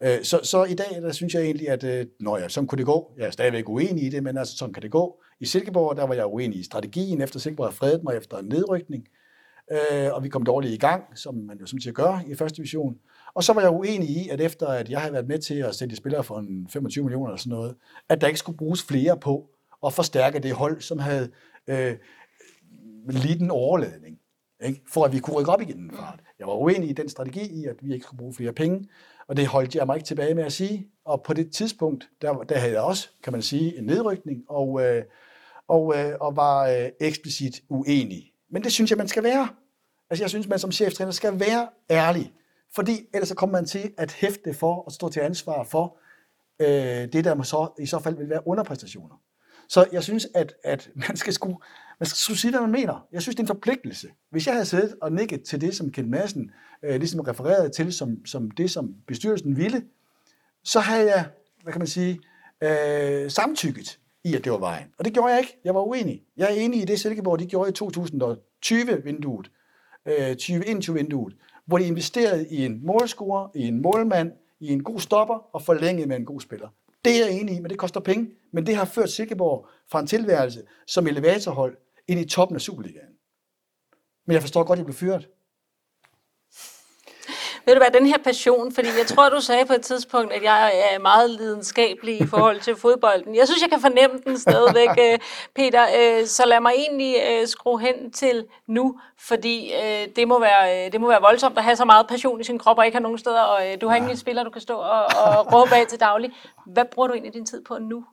Øh, så, så i dag, der synes jeg egentlig, at øh, når jeg, sådan kunne det gå. Jeg er stadigvæk uenig i det, men altså sådan kan det gå. I Silkeborg, der var jeg uenig i strategien, efter Silkeborg havde fredet mig efter en nedrykning øh, og vi kom dårligt i gang, som man jo som siger gør i første division. Og så var jeg uenig i, at efter at jeg havde været med til at sætte spillere for en 25 millioner eller sådan noget, at der ikke skulle bruges flere på at forstærke det hold, som havde øh, lidt en overladning, ikke? for at vi kunne rykke op igen fart. Jeg var uenig i den strategi i, at vi ikke skulle bruge flere penge, og det holdt jeg mig ikke tilbage med at sige. Og på det tidspunkt, der, der havde jeg også, kan man sige, en nedrykning, og, øh, og, øh, og var øh, eksplicit uenig. Men det synes jeg, man skal være. Altså jeg synes, man som cheftræner skal være ærlig. Fordi ellers så kommer man til at hæfte for og stå til ansvar for øh, det, der så, i så fald vil være underpræstationer. Så jeg synes, at, at man skal sku, man skal sku sige, hvad man mener. Jeg synes, det er en forpligtelse. Hvis jeg havde siddet og nikket til det, som Kent Madsen øh, ligesom refererede til, som, som det, som bestyrelsen ville, så havde jeg, hvad kan man sige, øh, samtykket i, at det var vejen. Og det gjorde jeg ikke. Jeg var uenig. Jeg er enig i det, Silkeborg de gjorde i 2020-vinduet, øh, 2021-vinduet, hvor de investerede i en målscorer, i en målmand, i en god stopper og forlængede med en god spiller. Det er jeg enig i, men det koster penge. Men det har ført Silkeborg fra en tilværelse som elevatorhold ind i toppen af Superligaen. Men jeg forstår godt, at de blev fyret. Ved du hvad, den her passion, fordi jeg tror, du sagde på et tidspunkt, at jeg er meget lidenskabelig i forhold til fodbolden. Jeg synes, jeg kan fornemme den stadigvæk, øh, Peter. Øh, så lad mig egentlig øh, skrue hen til nu, fordi det må, være, det må være voldsomt at have så meget passion i sin krop og ikke have nogen steder, og du har ingen spiller, du kan stå og, og råbe af til daglig. Hvad bruger du egentlig din tid på nu?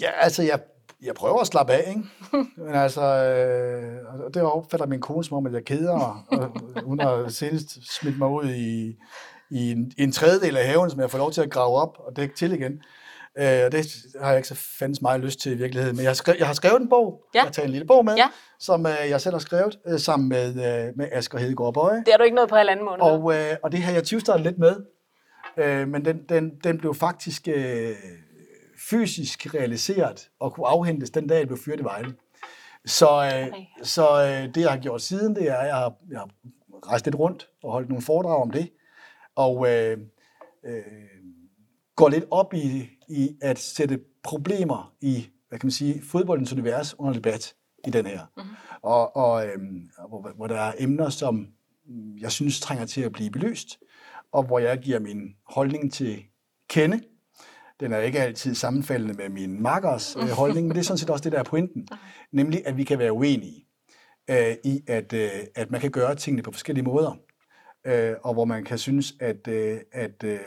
Ja, altså jeg jeg prøver at slappe af, ikke? Men altså, øh, det opfatter min kone som om, at jeg keder mig. Og hun har senest smidt mig ud i, i en, en tredjedel af haven, som jeg får lov til at grave op og dække til igen. Øh, og det har jeg ikke så fandens meget lyst til i virkeligheden. Men jeg har skrevet, jeg har skrevet en bog. Ja. Jeg har taget en lille bog med, ja. som øh, jeg selv har skrevet øh, sammen med, øh, med Asger Hedegaard Bøje. Det er du ikke noget på halvanden måned. Og, øh, og det har jeg tyvstartet lidt med. Øh, men den, den, den blev faktisk... Øh, fysisk realiseret og kunne afhentes den dag, jeg blev fyret i Vejle. Så, øh, okay. så øh, det, jeg har gjort siden, det er, at jeg har, jeg har rejst lidt rundt og holdt nogle foredrag om det, og øh, øh, går lidt op i, i at sætte problemer i, hvad kan man sige, fodboldens univers under debat i den her. Mm-hmm. Og, og øh, hvor, hvor der er emner, som jeg synes trænger til at blive belyst, og hvor jeg giver min holdning til kende, den er ikke altid sammenfaldende med min makkers øh, holdning, men det er sådan set også det, der er pointen. Nemlig, at vi kan være uenige øh, i, at, øh, at man kan gøre tingene på forskellige måder. Øh, og hvor man kan synes, at, øh, at, øh,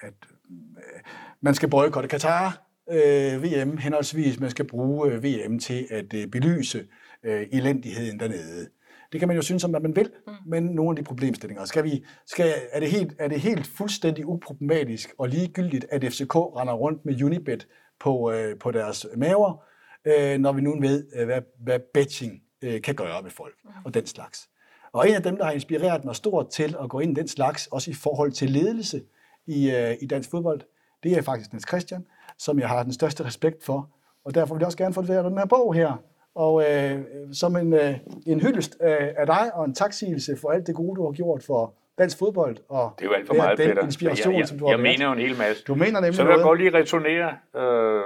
at øh, man skal boykotte Katar øh, VM, henholdsvis man skal bruge øh, VM til at øh, belyse øh, elendigheden dernede. Det kan man jo synes om, hvad man vil, mm. men nogle af de problemstillinger. Skal vi, skal, er, det helt, er det helt fuldstændig uproblematisk og ligegyldigt, at FCK render rundt med Unibet på, øh, på deres maver, øh, når vi nu ved, øh, hvad, hvad betting øh, kan gøre ved folk mm. og den slags. Og en af dem, der har inspireret mig stort til at gå ind i den slags, også i forhold til ledelse i, øh, i dansk fodbold, det er faktisk Niels Christian, som jeg har den største respekt for. Og derfor vil jeg også gerne få den her bog her, og øh, som en, øh, en hyldest af, af dig og en taksigelse for alt det gode, du har gjort for dansk fodbold. Og det er jo alt for meget, den Peter. inspiration, jeg, jeg, som du har Jeg mener jo en hel masse. Du mener nemlig Så vil jeg godt lige returnere, øh,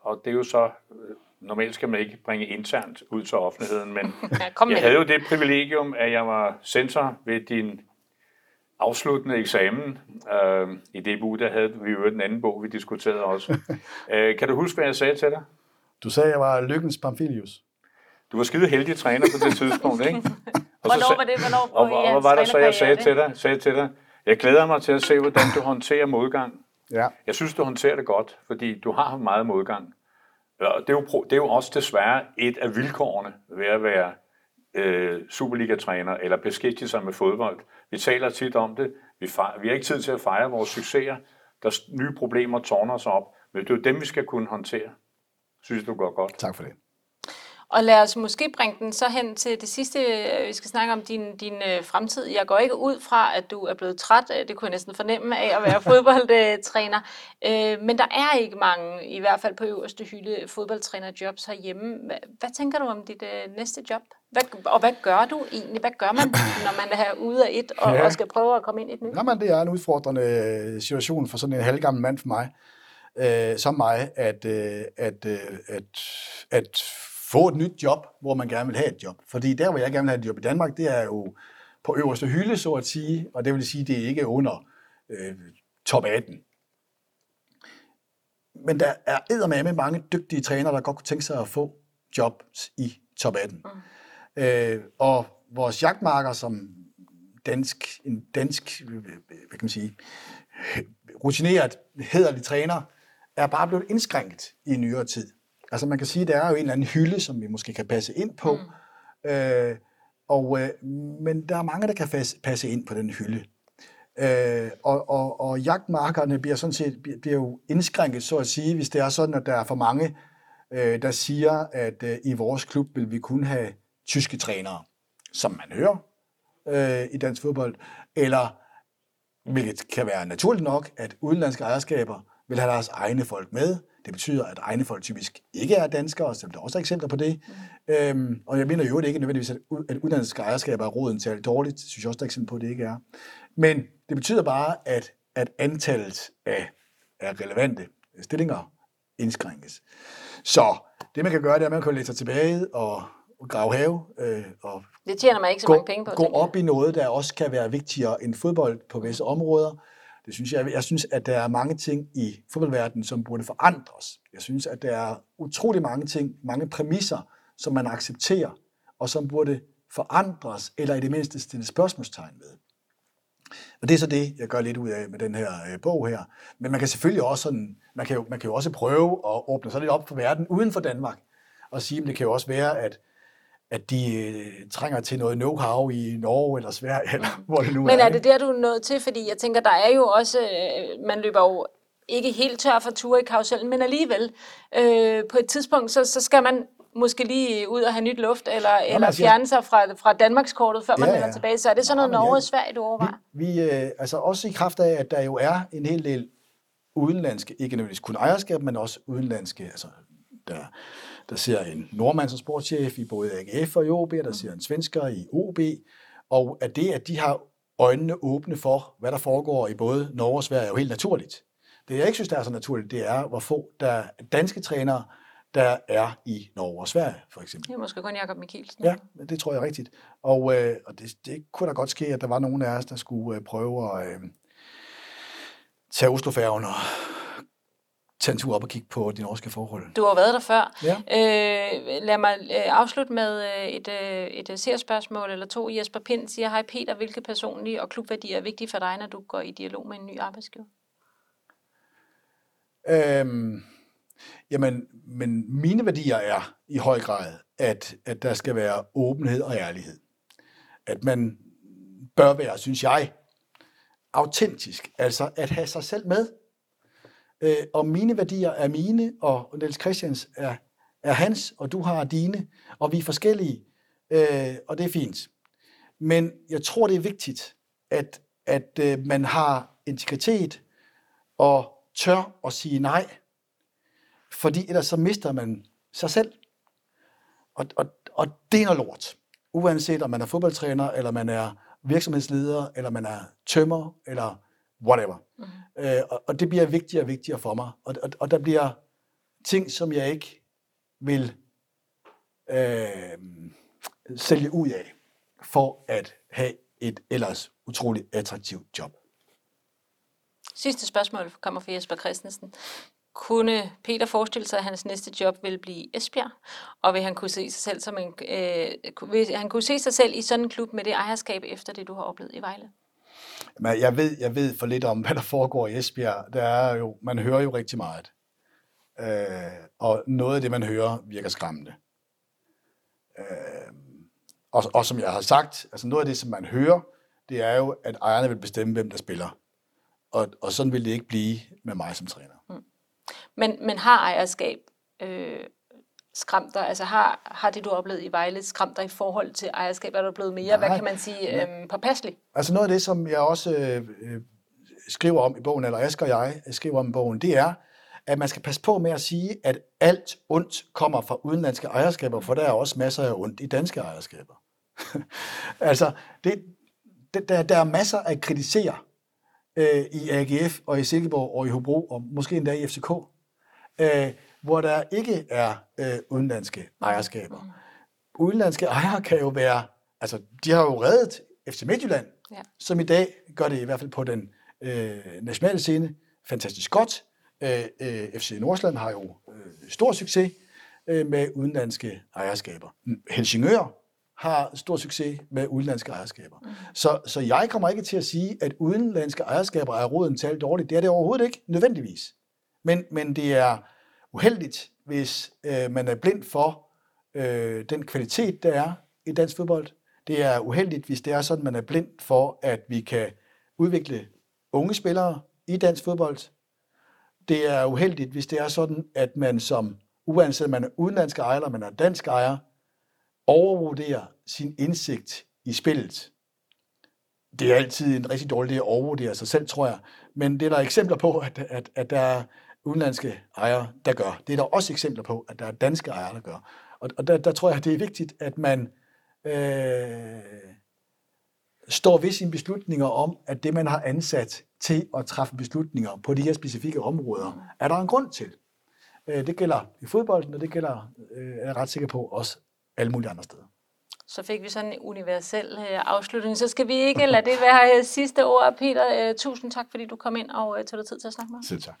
og det er jo så, øh, normalt skal man ikke bringe internt ud til offentligheden, men ja, kom jeg havde jo det privilegium, at jeg var censor ved din afsluttende eksamen. Øh, I det uge, der havde vi jo den anden bog, vi diskuterede også. øh, kan du huske, hvad jeg sagde til dig? Du sagde, at jeg var lykkens Pamphilius. Du var skide heldig træner på det tidspunkt, ikke? Og så, Hvornår var det? Hvornår og, og, og var der så, jeg sagde til, dig, sagde til dig, jeg glæder mig til at se, hvordan du håndterer modgang. Ja. Jeg synes, du håndterer det godt, fordi du har meget modgang. Og det er jo, det er jo også desværre et af vilkårene ved at være øh, Superliga-træner eller beskæftige sig med fodbold. Vi taler tit om det. Vi, fejrer, vi har ikke tid til at fejre vores succeser. Der er nye problemer tårner sig op. Men det er jo dem, vi skal kunne håndtere. Synes du går godt. Tak for det. Og lad os måske bringe den så hen til det sidste, vi skal snakke om din, din øh, fremtid. Jeg går ikke ud fra, at du er blevet træt, det kunne jeg næsten fornemme af at være fodboldtræner. Øh, men der er ikke mange, i hvert fald på øverste hylde, fodboldtrænerjobs herhjemme. Hvad, hvad tænker du om dit øh, næste job? Hvad, og hvad gør du egentlig? Hvad gør man, når man er ude af et og, ja. og skal prøve at komme ind i et nyt? Jamen, det er en udfordrende situation for sådan en halvgammel mand for mig, øh, som mig, at, øh, at, øh, at, at få et nyt job, hvor man gerne vil have et job. Fordi der, hvor jeg gerne vil have et job i Danmark, det er jo på øverste hylde, så at sige, og det vil sige, det er ikke under øh, top 18. Men der er med mange dygtige trænere, der godt kunne tænke sig at få jobs i top 18. Mm. Øh, og vores jagtmarker som dansk, en dansk, hvad kan man sige, rutineret, hederlig træner, er bare blevet indskrænket i nyere tid. Altså man kan sige, at der er jo en eller anden hylde, som vi måske kan passe ind på. Mm. Øh, og, øh, men der er mange, der kan passe ind på den hylde. Øh, og, og, og jagtmarkerne bliver sådan set bliver jo indskrænket, så at sige, hvis det er sådan, at der er for mange, øh, der siger, at øh, i vores klub vil vi kun have tyske trænere, som man hører øh, i dansk fodbold, eller hvilket kan være naturligt nok, at udenlandske ejerskaber vil have deres egne folk med, det betyder, at egne folk typisk ikke er danskere, så der er også eksempler på det. Mm. Øhm, og jeg mener jo ikke nødvendigvis, at, uddannelseske ejerskaber er råden til alt dårligt. Det synes jeg også, der er eksempler på, at det ikke er. Men det betyder bare, at, at antallet af, af relevante stillinger indskrænkes. Så det, man kan gøre, det er, at man kan læse sig tilbage og, grave have øh, og Det tjener man ikke så gå, mange penge på. gå op i noget, der også kan være vigtigere end fodbold på visse områder. Det synes jeg, jeg synes, at der er mange ting i fodboldverdenen, som burde forandres. Jeg synes, at der er utrolig mange ting, mange præmisser, som man accepterer, og som burde forandres, eller i det mindste stille spørgsmålstegn ved. Og det er så det, jeg gør lidt ud af med den her øh, bog her. Men man kan selvfølgelig også sådan, man kan jo, man kan jo også prøve at åbne sig lidt op for verden uden for Danmark, og sige, at det kan jo også være, at at de øh, trænger til noget know-how i Norge eller Sverige, eller hvor det nu Men er. er det der, du er nået til? Fordi jeg tænker, der er jo også, øh, man løber jo ikke helt tør for ture i karusellen, men alligevel, øh, på et tidspunkt, så, så skal man måske lige ud og have nyt luft, eller, eller altså, fjerne sig fra, fra Danmarkskortet, før man Ja, vender ja. tilbage. Så er det sådan noget Nå, Norge og Sverige, du overvejer? Vi, øh, altså også i kraft af, at der jo er en hel del udenlandske, ikke nødvendigvis kun ejerskab, men også udenlandske, altså der, der ser en nordmand som sportschef i både AGF og i OB, og der ser en svensker i OB, og at det, at de har øjnene åbne for, hvad der foregår i både Norge og Sverige, er jo helt naturligt. Det, jeg ikke synes, der er så naturligt, det er, hvor få der er danske trænere, der er i Norge og Sverige, for eksempel. Det er måske kun Jakob Mikkelsen. Ja, det tror jeg er rigtigt. Og, øh, og det, det kunne da godt ske, at der var nogen af os, der skulle øh, prøve at øh, tage Oslofærgen og tage en tur op og kigge på de norske forhold. Du har været der før. Ja. Øh, lad mig øh, afslutte med øh, et, øh, et øh, seerspørgsmål eller to. Jesper Pind siger, hej Peter, hvilke personlige og klubværdier er vigtige for dig, når du går i dialog med en ny arbejdsgiver? Øhm, jamen, men mine værdier er i høj grad, at, at der skal være åbenhed og ærlighed. At man bør være, synes jeg, autentisk, altså at have sig selv med. Øh, og mine værdier er mine, og Niels Christians er, er hans, og du har dine, og vi er forskellige, øh, og det er fint. Men jeg tror, det er vigtigt, at, at øh, man har integritet og tør at sige nej, fordi ellers så mister man sig selv. Og, og, og det er noget lort. Uanset om man er fodboldtræner, eller man er virksomhedsleder, eller man er tømmer, eller whatever. Mm. Øh, og, og det bliver vigtigere og vigtigere for mig. Og, og, og der bliver ting, som jeg ikke vil øh, sælge ud af, for at have et ellers utroligt attraktivt job. Sidste spørgsmål kommer fra Jesper Christensen. Kunne Peter forestille sig, at hans næste job vil blive Esbjerg? Og vil han kunne se sig selv som en, øh, vil han kunne se sig selv i sådan en klub med det ejerskab efter det, du har oplevet i Vejle? Men jeg ved, jeg ved for lidt om, hvad der foregår i Esbjerg. Der er jo, man hører jo rigtig meget. Øh, og noget af det, man hører, virker skræmmende. Øh, og, og som jeg har sagt, altså noget af det, som man hører, det er jo, at ejerne vil bestemme, hvem der spiller. Og, og sådan vil det ikke blive med mig som træner. Mm. Men, men har ejerskab øh, skræmt dig? Altså har, har det, du har oplevet i Vejle, skræmt dig i forhold til ejerskab? Er du blevet mere, hvad Nej. kan man sige, øh, påpasselig? Altså noget af det, som jeg også øh, øh, skriver om i bogen, eller Asger og jeg skriver om i bogen, det er, at man skal passe på med at sige, at alt ondt kommer fra udenlandske ejerskaber, for der er også masser af ondt i danske ejerskaber. altså, det, det, der, der er masser at kritisere øh, i AGF og i Silkeborg og i Hobro, og måske endda i FCK, øh, hvor der ikke er øh, udenlandske ejerskaber. Udenlandske ejere kan jo være, altså de har jo reddet FC Midtjylland, Ja. som i dag gør det i hvert fald på den øh, nationale scene fantastisk godt. Øh, øh, FC Nordsjælland har jo øh, stor succes øh, med udenlandske ejerskaber. Helsingør har stor succes med udenlandske ejerskaber. Mm. Så, så jeg kommer ikke til at sige, at udenlandske ejerskaber er roden til alt dårligt. Det er det overhovedet ikke, nødvendigvis. Men, men det er uheldigt, hvis øh, man er blind for øh, den kvalitet, der er i dansk fodbold. Det er uheldigt, hvis det er sådan, man er blind for, at vi kan udvikle unge spillere i dansk fodbold. Det er uheldigt, hvis det er sådan, at man som, uanset man er udenlandsk ejer eller man er dansk ejer, overvurderer sin indsigt i spillet. Det er altid en rigtig dårlig idé at overvurdere sig selv, tror jeg. Men det er der eksempler på, at, at, at der er udenlandske ejere, der gør. Det er der også eksempler på, at der er danske ejere, der gør. Og, og der, der tror jeg, det er vigtigt, at man øh, står ved sine beslutninger om, at det, man har ansat til at træffe beslutninger på de her specifikke områder, er der en grund til. Øh, det gælder i fodbolden, og det gælder, øh, er jeg ret sikker på, også alle mulige andre steder. Så fik vi sådan en universel øh, afslutning. Så skal vi ikke lade det være øh, sidste ord. Peter, øh, tusind tak, fordi du kom ind og tog dig tid til at snakke med os. Selv tak.